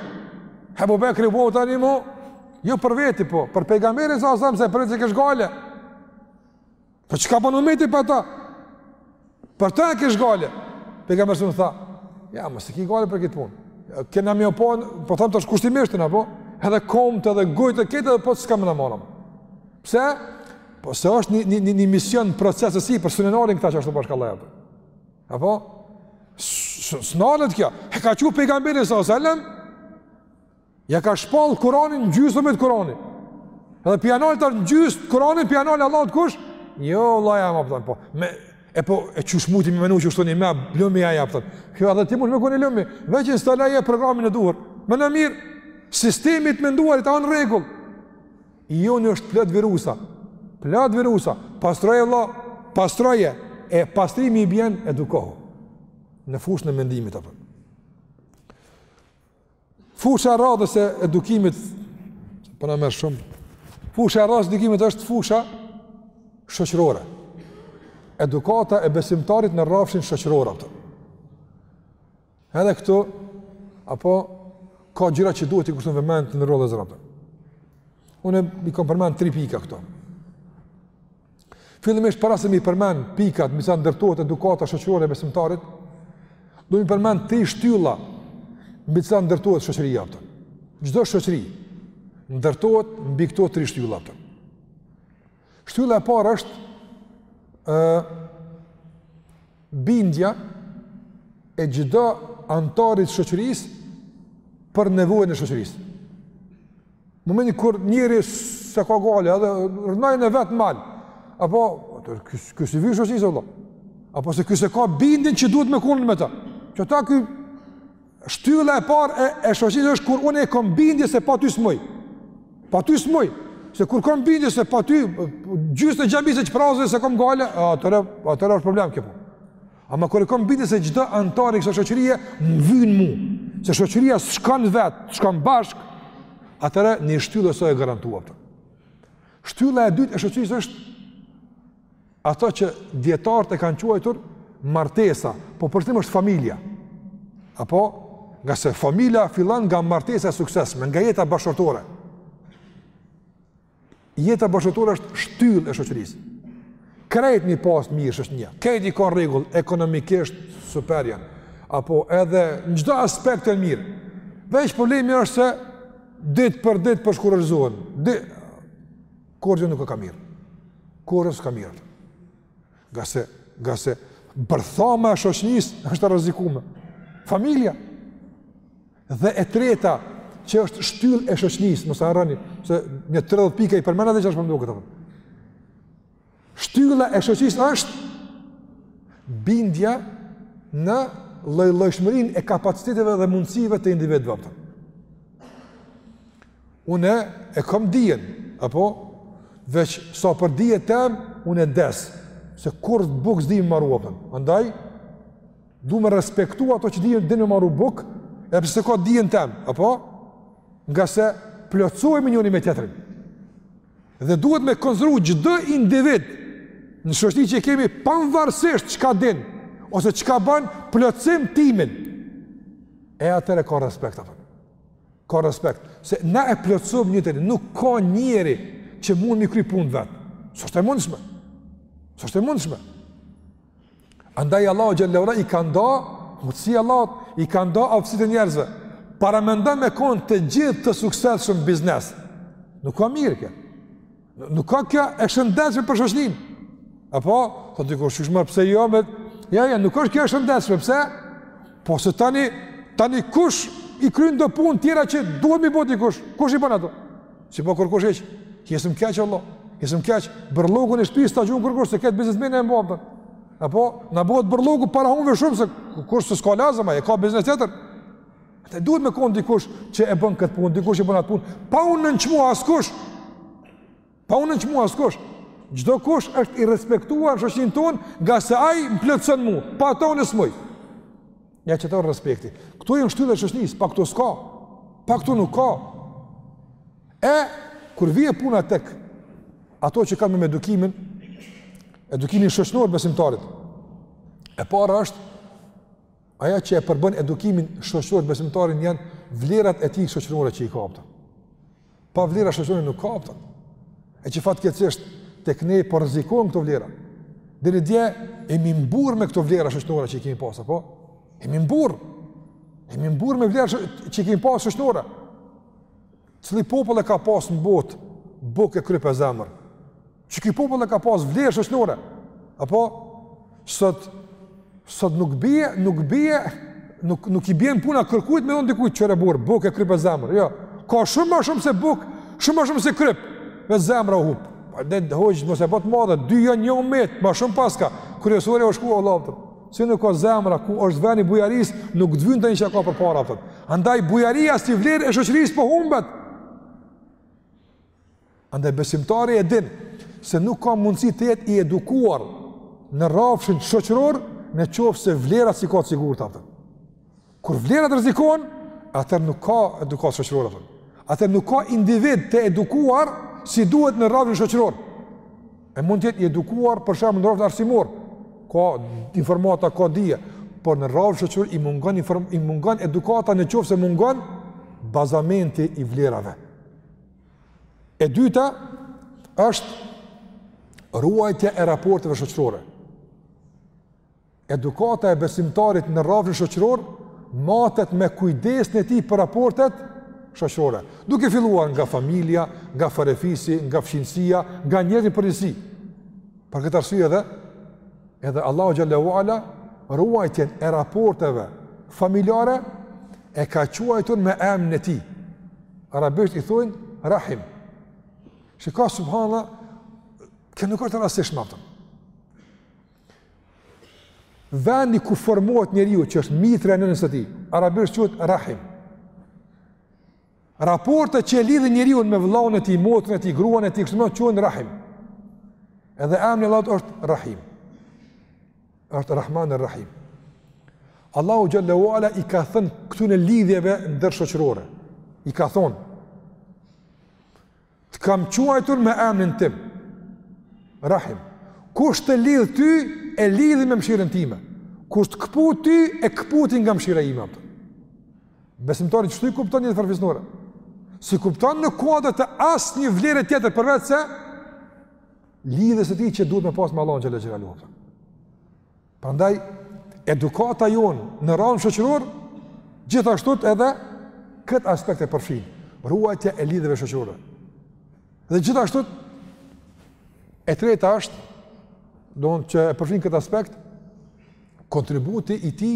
Ebu Bekri po të një mo, jo për veti po, për pejgamberin sa sallem se për e që kesh gajle. Për po që ka për në meti për ta? Për ta e kesh gajle. Pejgamberi së më tha, ja, mos ki gajle për këtë punë. Kena mi opon, po thamë të është kushtimishtin, apo? Edhe komët edhe gujtë e këtë edhe po të s'ka më në marëm. Pse? Po se është një, një, një mision në proces e si, për së në nërin këta që është të bashkë Allah jepë. Apo? Së në kjo. E ka që pejgamberi së osellem, ja ka shpallë Kuranin në gjysë me të Kuranit. Edhe p'ja lon të në gjysë të Kuranin, p'ja lon Allah të kush? Jo, Allah jepë, apëtan, po. Me, e po, e qysh mujti me menu kështu një me, lëmi ja jepë, apëtan. Kjo edhe ti mund me kone lëmi, veç instaloje programin e duhur. Meno mirë, sistemi i t'menduarit në rregull. i joni është plot virusa, plot virusa, pastroje vlla, pastroje, e pastrimi i bjen edukohu, në fushën e mendimit, apë. Fusha e radhës e edukimit, po na merr shumë, fusha e radhës e edukimit është fusha shoqërore, edukata e besimtarit në rrafshin shoqëror, apë. Edhe këtu apo ka gjëra që duhet t'i kushtojmë vëmendje në rrugë zotit. Unë i kam përmend tri pika këtu. Fillimisht para se mi përmend pikat, mbi cilat ndërtohet edukata shoqërore e besimtarit, duhet mi përmend tri shtylla mbi cilat ndërtohet shoqëria atë. Çdo shoqëri ndërtohet mbi këto tri shtylla atë. Shtylla e parë është ë bindja e çdo anëtari të shoqërisë për nevojën e shoqërisë. Në momentin kur njëri s'e ka gale, edhe rrnon vetë mal, apo atë ky ky si vjen shoqërisë vlla. Apo se ky s'e ka bindjen që duhet me konë me ta. Që ta ky Shtylla e parë e, e shoqërisë është kur unë e kom bindje se pa ty s'moj. Pa ty s'moj. Se kur kom bindje se pa ty, gjysa e xhamisë çprazet e s'e kom gale, atëhere, atëhere është problem kjo po. Ama kur e kom bindje se çdo antar i ksaj shoqërie, më vyn mu. Se shoqëria s'kanë vetë, s'kanë bashkë, atëhere një shtyllë është e garantuar. Shtylla e dytë e shoqërisë është Ato që dijetarët e kanë quajtur martesa, po për shembull është familja. Apo, ngase familja fillon nga martesa e suksesshme, nga jeta bashkëshortore. Jeta bashkëshortore është shtyllë e shoqërisë. Krejt me i pas mirë shoqnia. Krejt i ka rregull, ekonomikisht, super janë. Apo edhe në çdo aspekt e mirë. Veç problemi është se ditë për ditë po shkurorëzohen. Kurgjo nuk e ka mirë. Kurgjo s'ka mirë. Ngase, ngase, bërthama e shoqnis është e rrezikume. Familja. Dhe e treta, që është shtyllë e shoqnis, mos harroni, se një 3 pika i përmenda dhe që është përmdo këtë. Shtylla e shoqnis është bindja në llojllojshmërinë e kapaciteteve dhe mundësive të individëve aptëm. Unë e kam dijen, apo veç sa për dijen tem, unë e des se kurrë bukë s'di me maru pun. Andaj du me respektu ato që dijen din me maru bukë, edhe pse s'e ka dijen tem, apo ngase plotësohemi njëri me tjetrin. Dhe duhet me konsideru çdo individ në shoqëri që kemi pavarësisht çka din ose çka bën, plotësim timin. E atëherë ka respekt apo. Ka respekt. Se na e plotësojmë njëri-tjetrin, nuk ka njeri që mundet me i kry punë vetë. S'është e mundshme. S'është e mundshme. Andaj Allahu xhele shanuhu i ka nda, mundësitë, Allahu, i ka nda aftësitë e njerëzve. Paramendo me konë të gjithë të suksesshëm n'biznes. Nuk ka mirë kjo. Nuk ka kjo e shëndetshme për shoqërinë. Apo, po ti kush më pse jo me Ja, ja, nuk është kjo e shëndetshme, pse? Po se tani tani kush i kryen do punë tjera që duhet me i bo dikush? Kush i bën ato? S'i bon kurkush hiç? Jesim keq vallah. Jesim keq. Bërllogun e shtëpisë s'ta gjuan kurkush se këtë biznesmen e mbaon. Apo na bëhet bërllogu para hundve shumë se kush s'ka lazëm, ai ka biznes tjetër. De duhet me kon dikush që e bën këtë punë, dikush që bën atë punë, pa u nënçmu askush. Pa u nënçmu askush. Çdokush është i respektuar në shoqërinë tonë, ngase ai m'plotson mua, pa to unë s'muj. Ja qito, respekti. Këto janë shtylla e shoqnisë, pa këto s'ka. Pa këto nuk ka. E kur vjen puna tek ato që kanë me edukimin, edukimin shoqnor t'besimtarit. E para është Ajo që e përbën edukimin shoqëror t'besimtarit janë vlerat e tij shoqërore që i ka ata. Pa vlera shoqërore nuk ka ata. E që fatkeqësisht tek ne po rrezikohen këto vlera. Deri dje jemi mburr me këto vlera shoqënore që i kemi pas, apo? Jemi mburr. Jemi mburr me vlera që i kemi pas shoqnore. Cili popull e ka pas në botë bukë e kryp e zemër? që ky popull e ka pas vlerë shoqënore. Apo sot sot nuk bie, nuk bie, nuk nuk i bjen puna kërkujt me i thon dikujt qe ore burrë, bukë e kryp e zemër. Jo. Ka shumë më shumë se bukë, shumë më shumë se kryp. Ama zemra u hup. Pa dhe të hoqë, mëse po të madhe, dy jo një umet, ma shumë paska, kryesore o shku, s'o aty, nuk ka zemra, ku është veni i bujarisë, nuk të vynë çdo sen që ka përpara, tëm. andaj bujaria si vlerë e shoqërisë po humbet, Andaj besimtari e din se nuk ka mundësi të jetë i edukuar në rrafshin shoqëror në qoftë se vlerat s'i ka të sigurta. Kur vlerat rrezikohen, atëherë nuk ka edukatë shoqërore. Atëherë nuk ka individ të edukuar si duhet në rrafshin shoqëror. E mund të jetë i edukuar për shembull në rrafshin arsimor, ka informata, ka dije, por në rrafshin shoqëror i mungon inform, i mungon edukata në qoftë se mungon bazamenti i vlerave. E dyta është ruajtja e raporteve shoqërore. Edukata e besimtarit në rrafshin shoqëror matet me kujdesin e tij për raportet shoqërore. Duke filluar nga familja, nga farefisi, nga fqinjësia, nga njerëzit përgjithësi. Për këtë arsye edhe edhe Allahu xhelle ue ala ruajtjen e raporteve familjare e ka quajtur me emrin e tij. Arabisht i thojnë rahim. Shiko subhanallah, kjo nuk është rastishme, a po. Vendi ku formohet njeriu, që është mitra e nënës së tij, arabisht quhet rahim. Raportet që lidhin njeriun me vllaun e tij, motrën e tij, gruan e tij, kështu me, quhen rahim. Edhe emni i Allahut është rahim. është Rahman err-Rahim. Allahu xhelle ue ala i ka thënë këtyne lidhjeve ndërshoqërore. I ka thonë, të kam quajtur me emnin tim, Rahim. Kush të lidh ty, e lidhi me mshirën time. Kush të këput ty, e këputi nga mshira ime. Besimtari qështu i kupton lidhjet farefisnore. S'i kupton në kuadër të asnjë vlere tjetër përveç se lidhjes së tij që duhet me pas me Allahun xhelle ue ala. Prandaj edukata jonë në rrafshin shoqëror gjithashtu edhe këtë aspekt e përfshin, ruajtja e lidhjeve shoqërore. Dhe gjithashtu e treta është po ashtu që e përfshin këtë aspekt kontributi i tij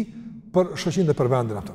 për shoqninë dhe për vendin, a po.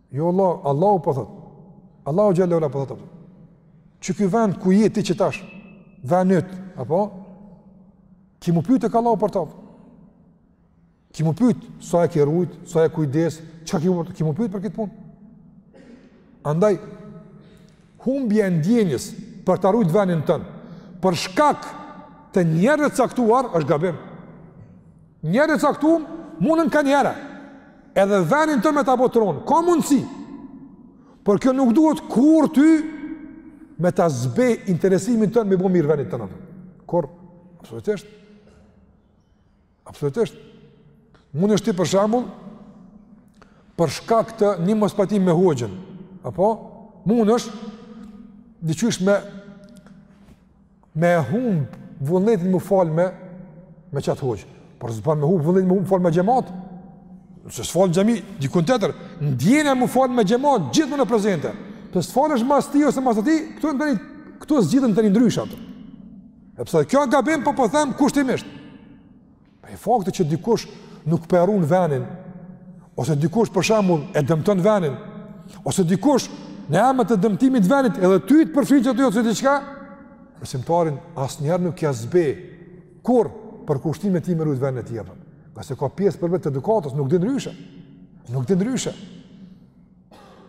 Jo vallah, Allahu po thot. Allahu xhelle ue ala po thot. Qiky vend ku jeton ti qitash, vendi yt, apo? Ki me u pytë te Allahu për ta. Ki me u pyt sa e ke rujt, sa je kujdes, çka ki me u, ki me u pyt për këtë punë. Andaj humbja e ndjenjës për ta rujt vendin tënd, për shkak të njerëzve të caktuar është gabim. Njeri i caktum, mundën kanjëherë, edhe venin tënd me ta bo tërr, ka mundësi, por kjo nuk duhet kur ty me ta zbe interesimin tënd me bo mirë venit tënd, a po. Kurrë, absolutisht, absolutisht, mundësh ti për shembull, për shkak të një mospajtimi me hoxhën, apo, mundësh, diqysh me me humb vullnetin me u fal me me qat hoxhë. Por s'bën me humb vullnetin me u fal me xhamat. Se s'fal xhami dikun tjetër, ndjenja me u fal me xhamat gjithmonë mbet prezente. Pse s'falesh mas tij ose mas atij, këtu ndani këtu zgjidhen tani ndrysha. Edhe pse kjo gabim po po them kushtimisht. Ai fakti që dikush nuk po e run venin, ose dikush për shembull e dëmton venin, ose dikush në emër të dëmtimit të venit edhe ty të përfshin ato ose diçka, besimtarit asnjëherë nuk ia zbeh kurrë përkushtimin e tij me rujt venin e tij apo. Ngase e ka pjesë për vetë edukatës, nuk din ndryshe. Nuk din ndryshe.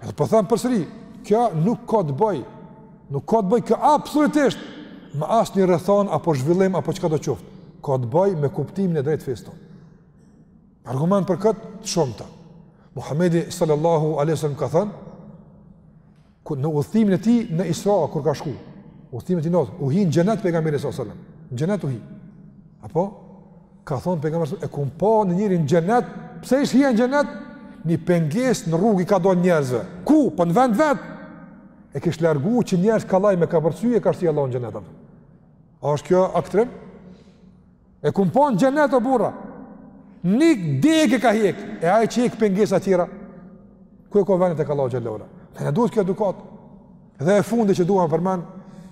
Edhe po them përsëri, kjo nuk ka të bëj, nuk ka të bëj kjo absolutisht me asnjë rrethanë, apo zhvillim, apo çkado qoftë. Ka të bëj me kuptimin e drejtë të fesë tonë. Argument për këtë, të shumta. Muhammedi sallallahu a.s. ka thënë, në udhëtimin e tij në Isra, kur ka shku, udhëtimin e tij, u hi në xhenet pejgamberi sallallahu a.s. Në xhenet u hi. Apo? Ka thonë pejgamberi se e kom pa njërin në xhenet, pse ish hi në xhenet? Një pengesë në rrugë i ka dalë njerëzve. Ku? Po në vend vet. E kish largu që njerëzit kallaj me kapërcy e ka shti Allahu në xhenet. A është kjo aktrim? E kom pa në xhenet o burra. Ni degë e ka hek, e ai që hek pengesa tjera. Ku e ka vendin tek Allahu xhele ue ala? Ne duhet kjo edukatë. Dhe e fundi që dua me përmend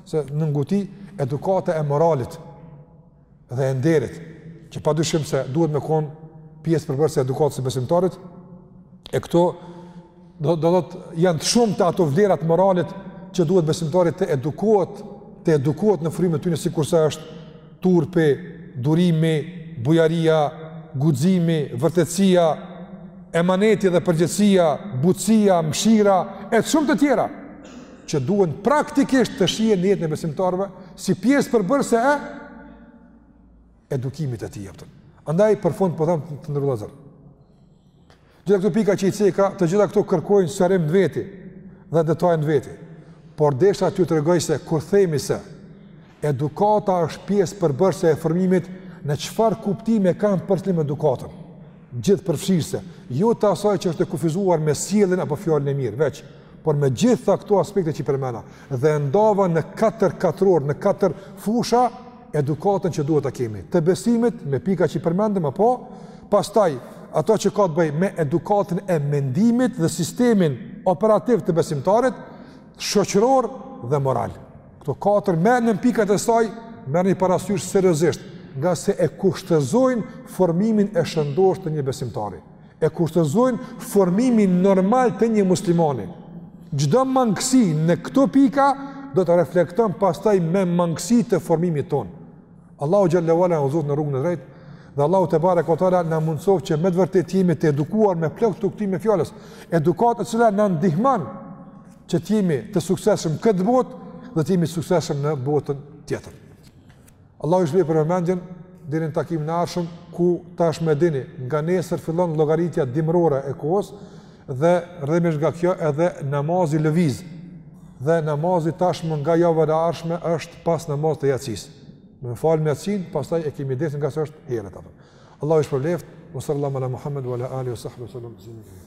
se në nguti edukata e moralit dhe e nderit, që pa dyshim se duhet me kon pjesë përbërëse e edukatës së besimtarit, e këto do të thotë janë të shumta ato vlera të moralit që duhet besimtari të edukohet, të edukohet në frymë të tyre sikurse është turpi, durimi, bujaria, guximi, vërtetësia, emaneti dhe përgjegjësia, butësia, mshira, e shumë të tjera. që duhen praktikisht të shihen në jetën e besimtarëve si pjesë përbërëse e edukimit të tij atë. Andaj për fund po them të nderuar vëllezër. Gjithë këto pika që i ceka, të gjitha këto kërkojnë sqarim në veti dhe detajim në veti. Por desha t'ju tregoj se kur themi se edukata është pjesë përbërëse e formimit në çfarë kuptimi e kam për qëllim edukatën. Gjithëpërfshirëse, jo të asaj që është e kufizuar me sjelljen apo fjalën e mirë, veç Por me gjitha këto aspekte që i përmena, dhe e ndava në katër katrorë, në katër fusha, edukatën që duhet ta kemi. Të besimit, me pikat që i përmendëm, apo, pastaj, ato që ka të bëj me edukatën e mendimit dhe sistemin operativ të besimtarit, shoqëror dhe moral. Këto katër me nënpikat e saj, merrni parasysh seriozisht, ngase e kushtëzojnë formimin e shëndosh të një besimtari. e kushtëzojnë formimin normal të një muslimani. Çdo mangësi në këto pika do të reflekton pastaj me mangësi të formimit tonë. Allahu xhele ue ala na udhëzoftë në rrugën e drejtë dhe Allahu tebareke ue teala na mundësoftë që me të vërtetë të jemi të edukuar me plot kuptimin e fjalës. Edukatë e cila na ndihmon që të jemi të suksesshëm në këtë botë dhe të jemi të suksesshëm në botën tjetër. Allahu ju shpërbleftë për vëmendjen deri në takimin e ardhshëm ku tashmë e dini nga nesër fillon llogaritja dimërore e kohës dhe rrjedhimisht nga kjo edhe namazi lëviz dhe namazi tashmë nga java e ardhshme është pas namazit të jacisë e falim jacinë pastaj e kemi dersin ngase është herët apo Allahu ju shpërbleftë sallallahu ala muhammed wa ala alihi wa sahbihi sallam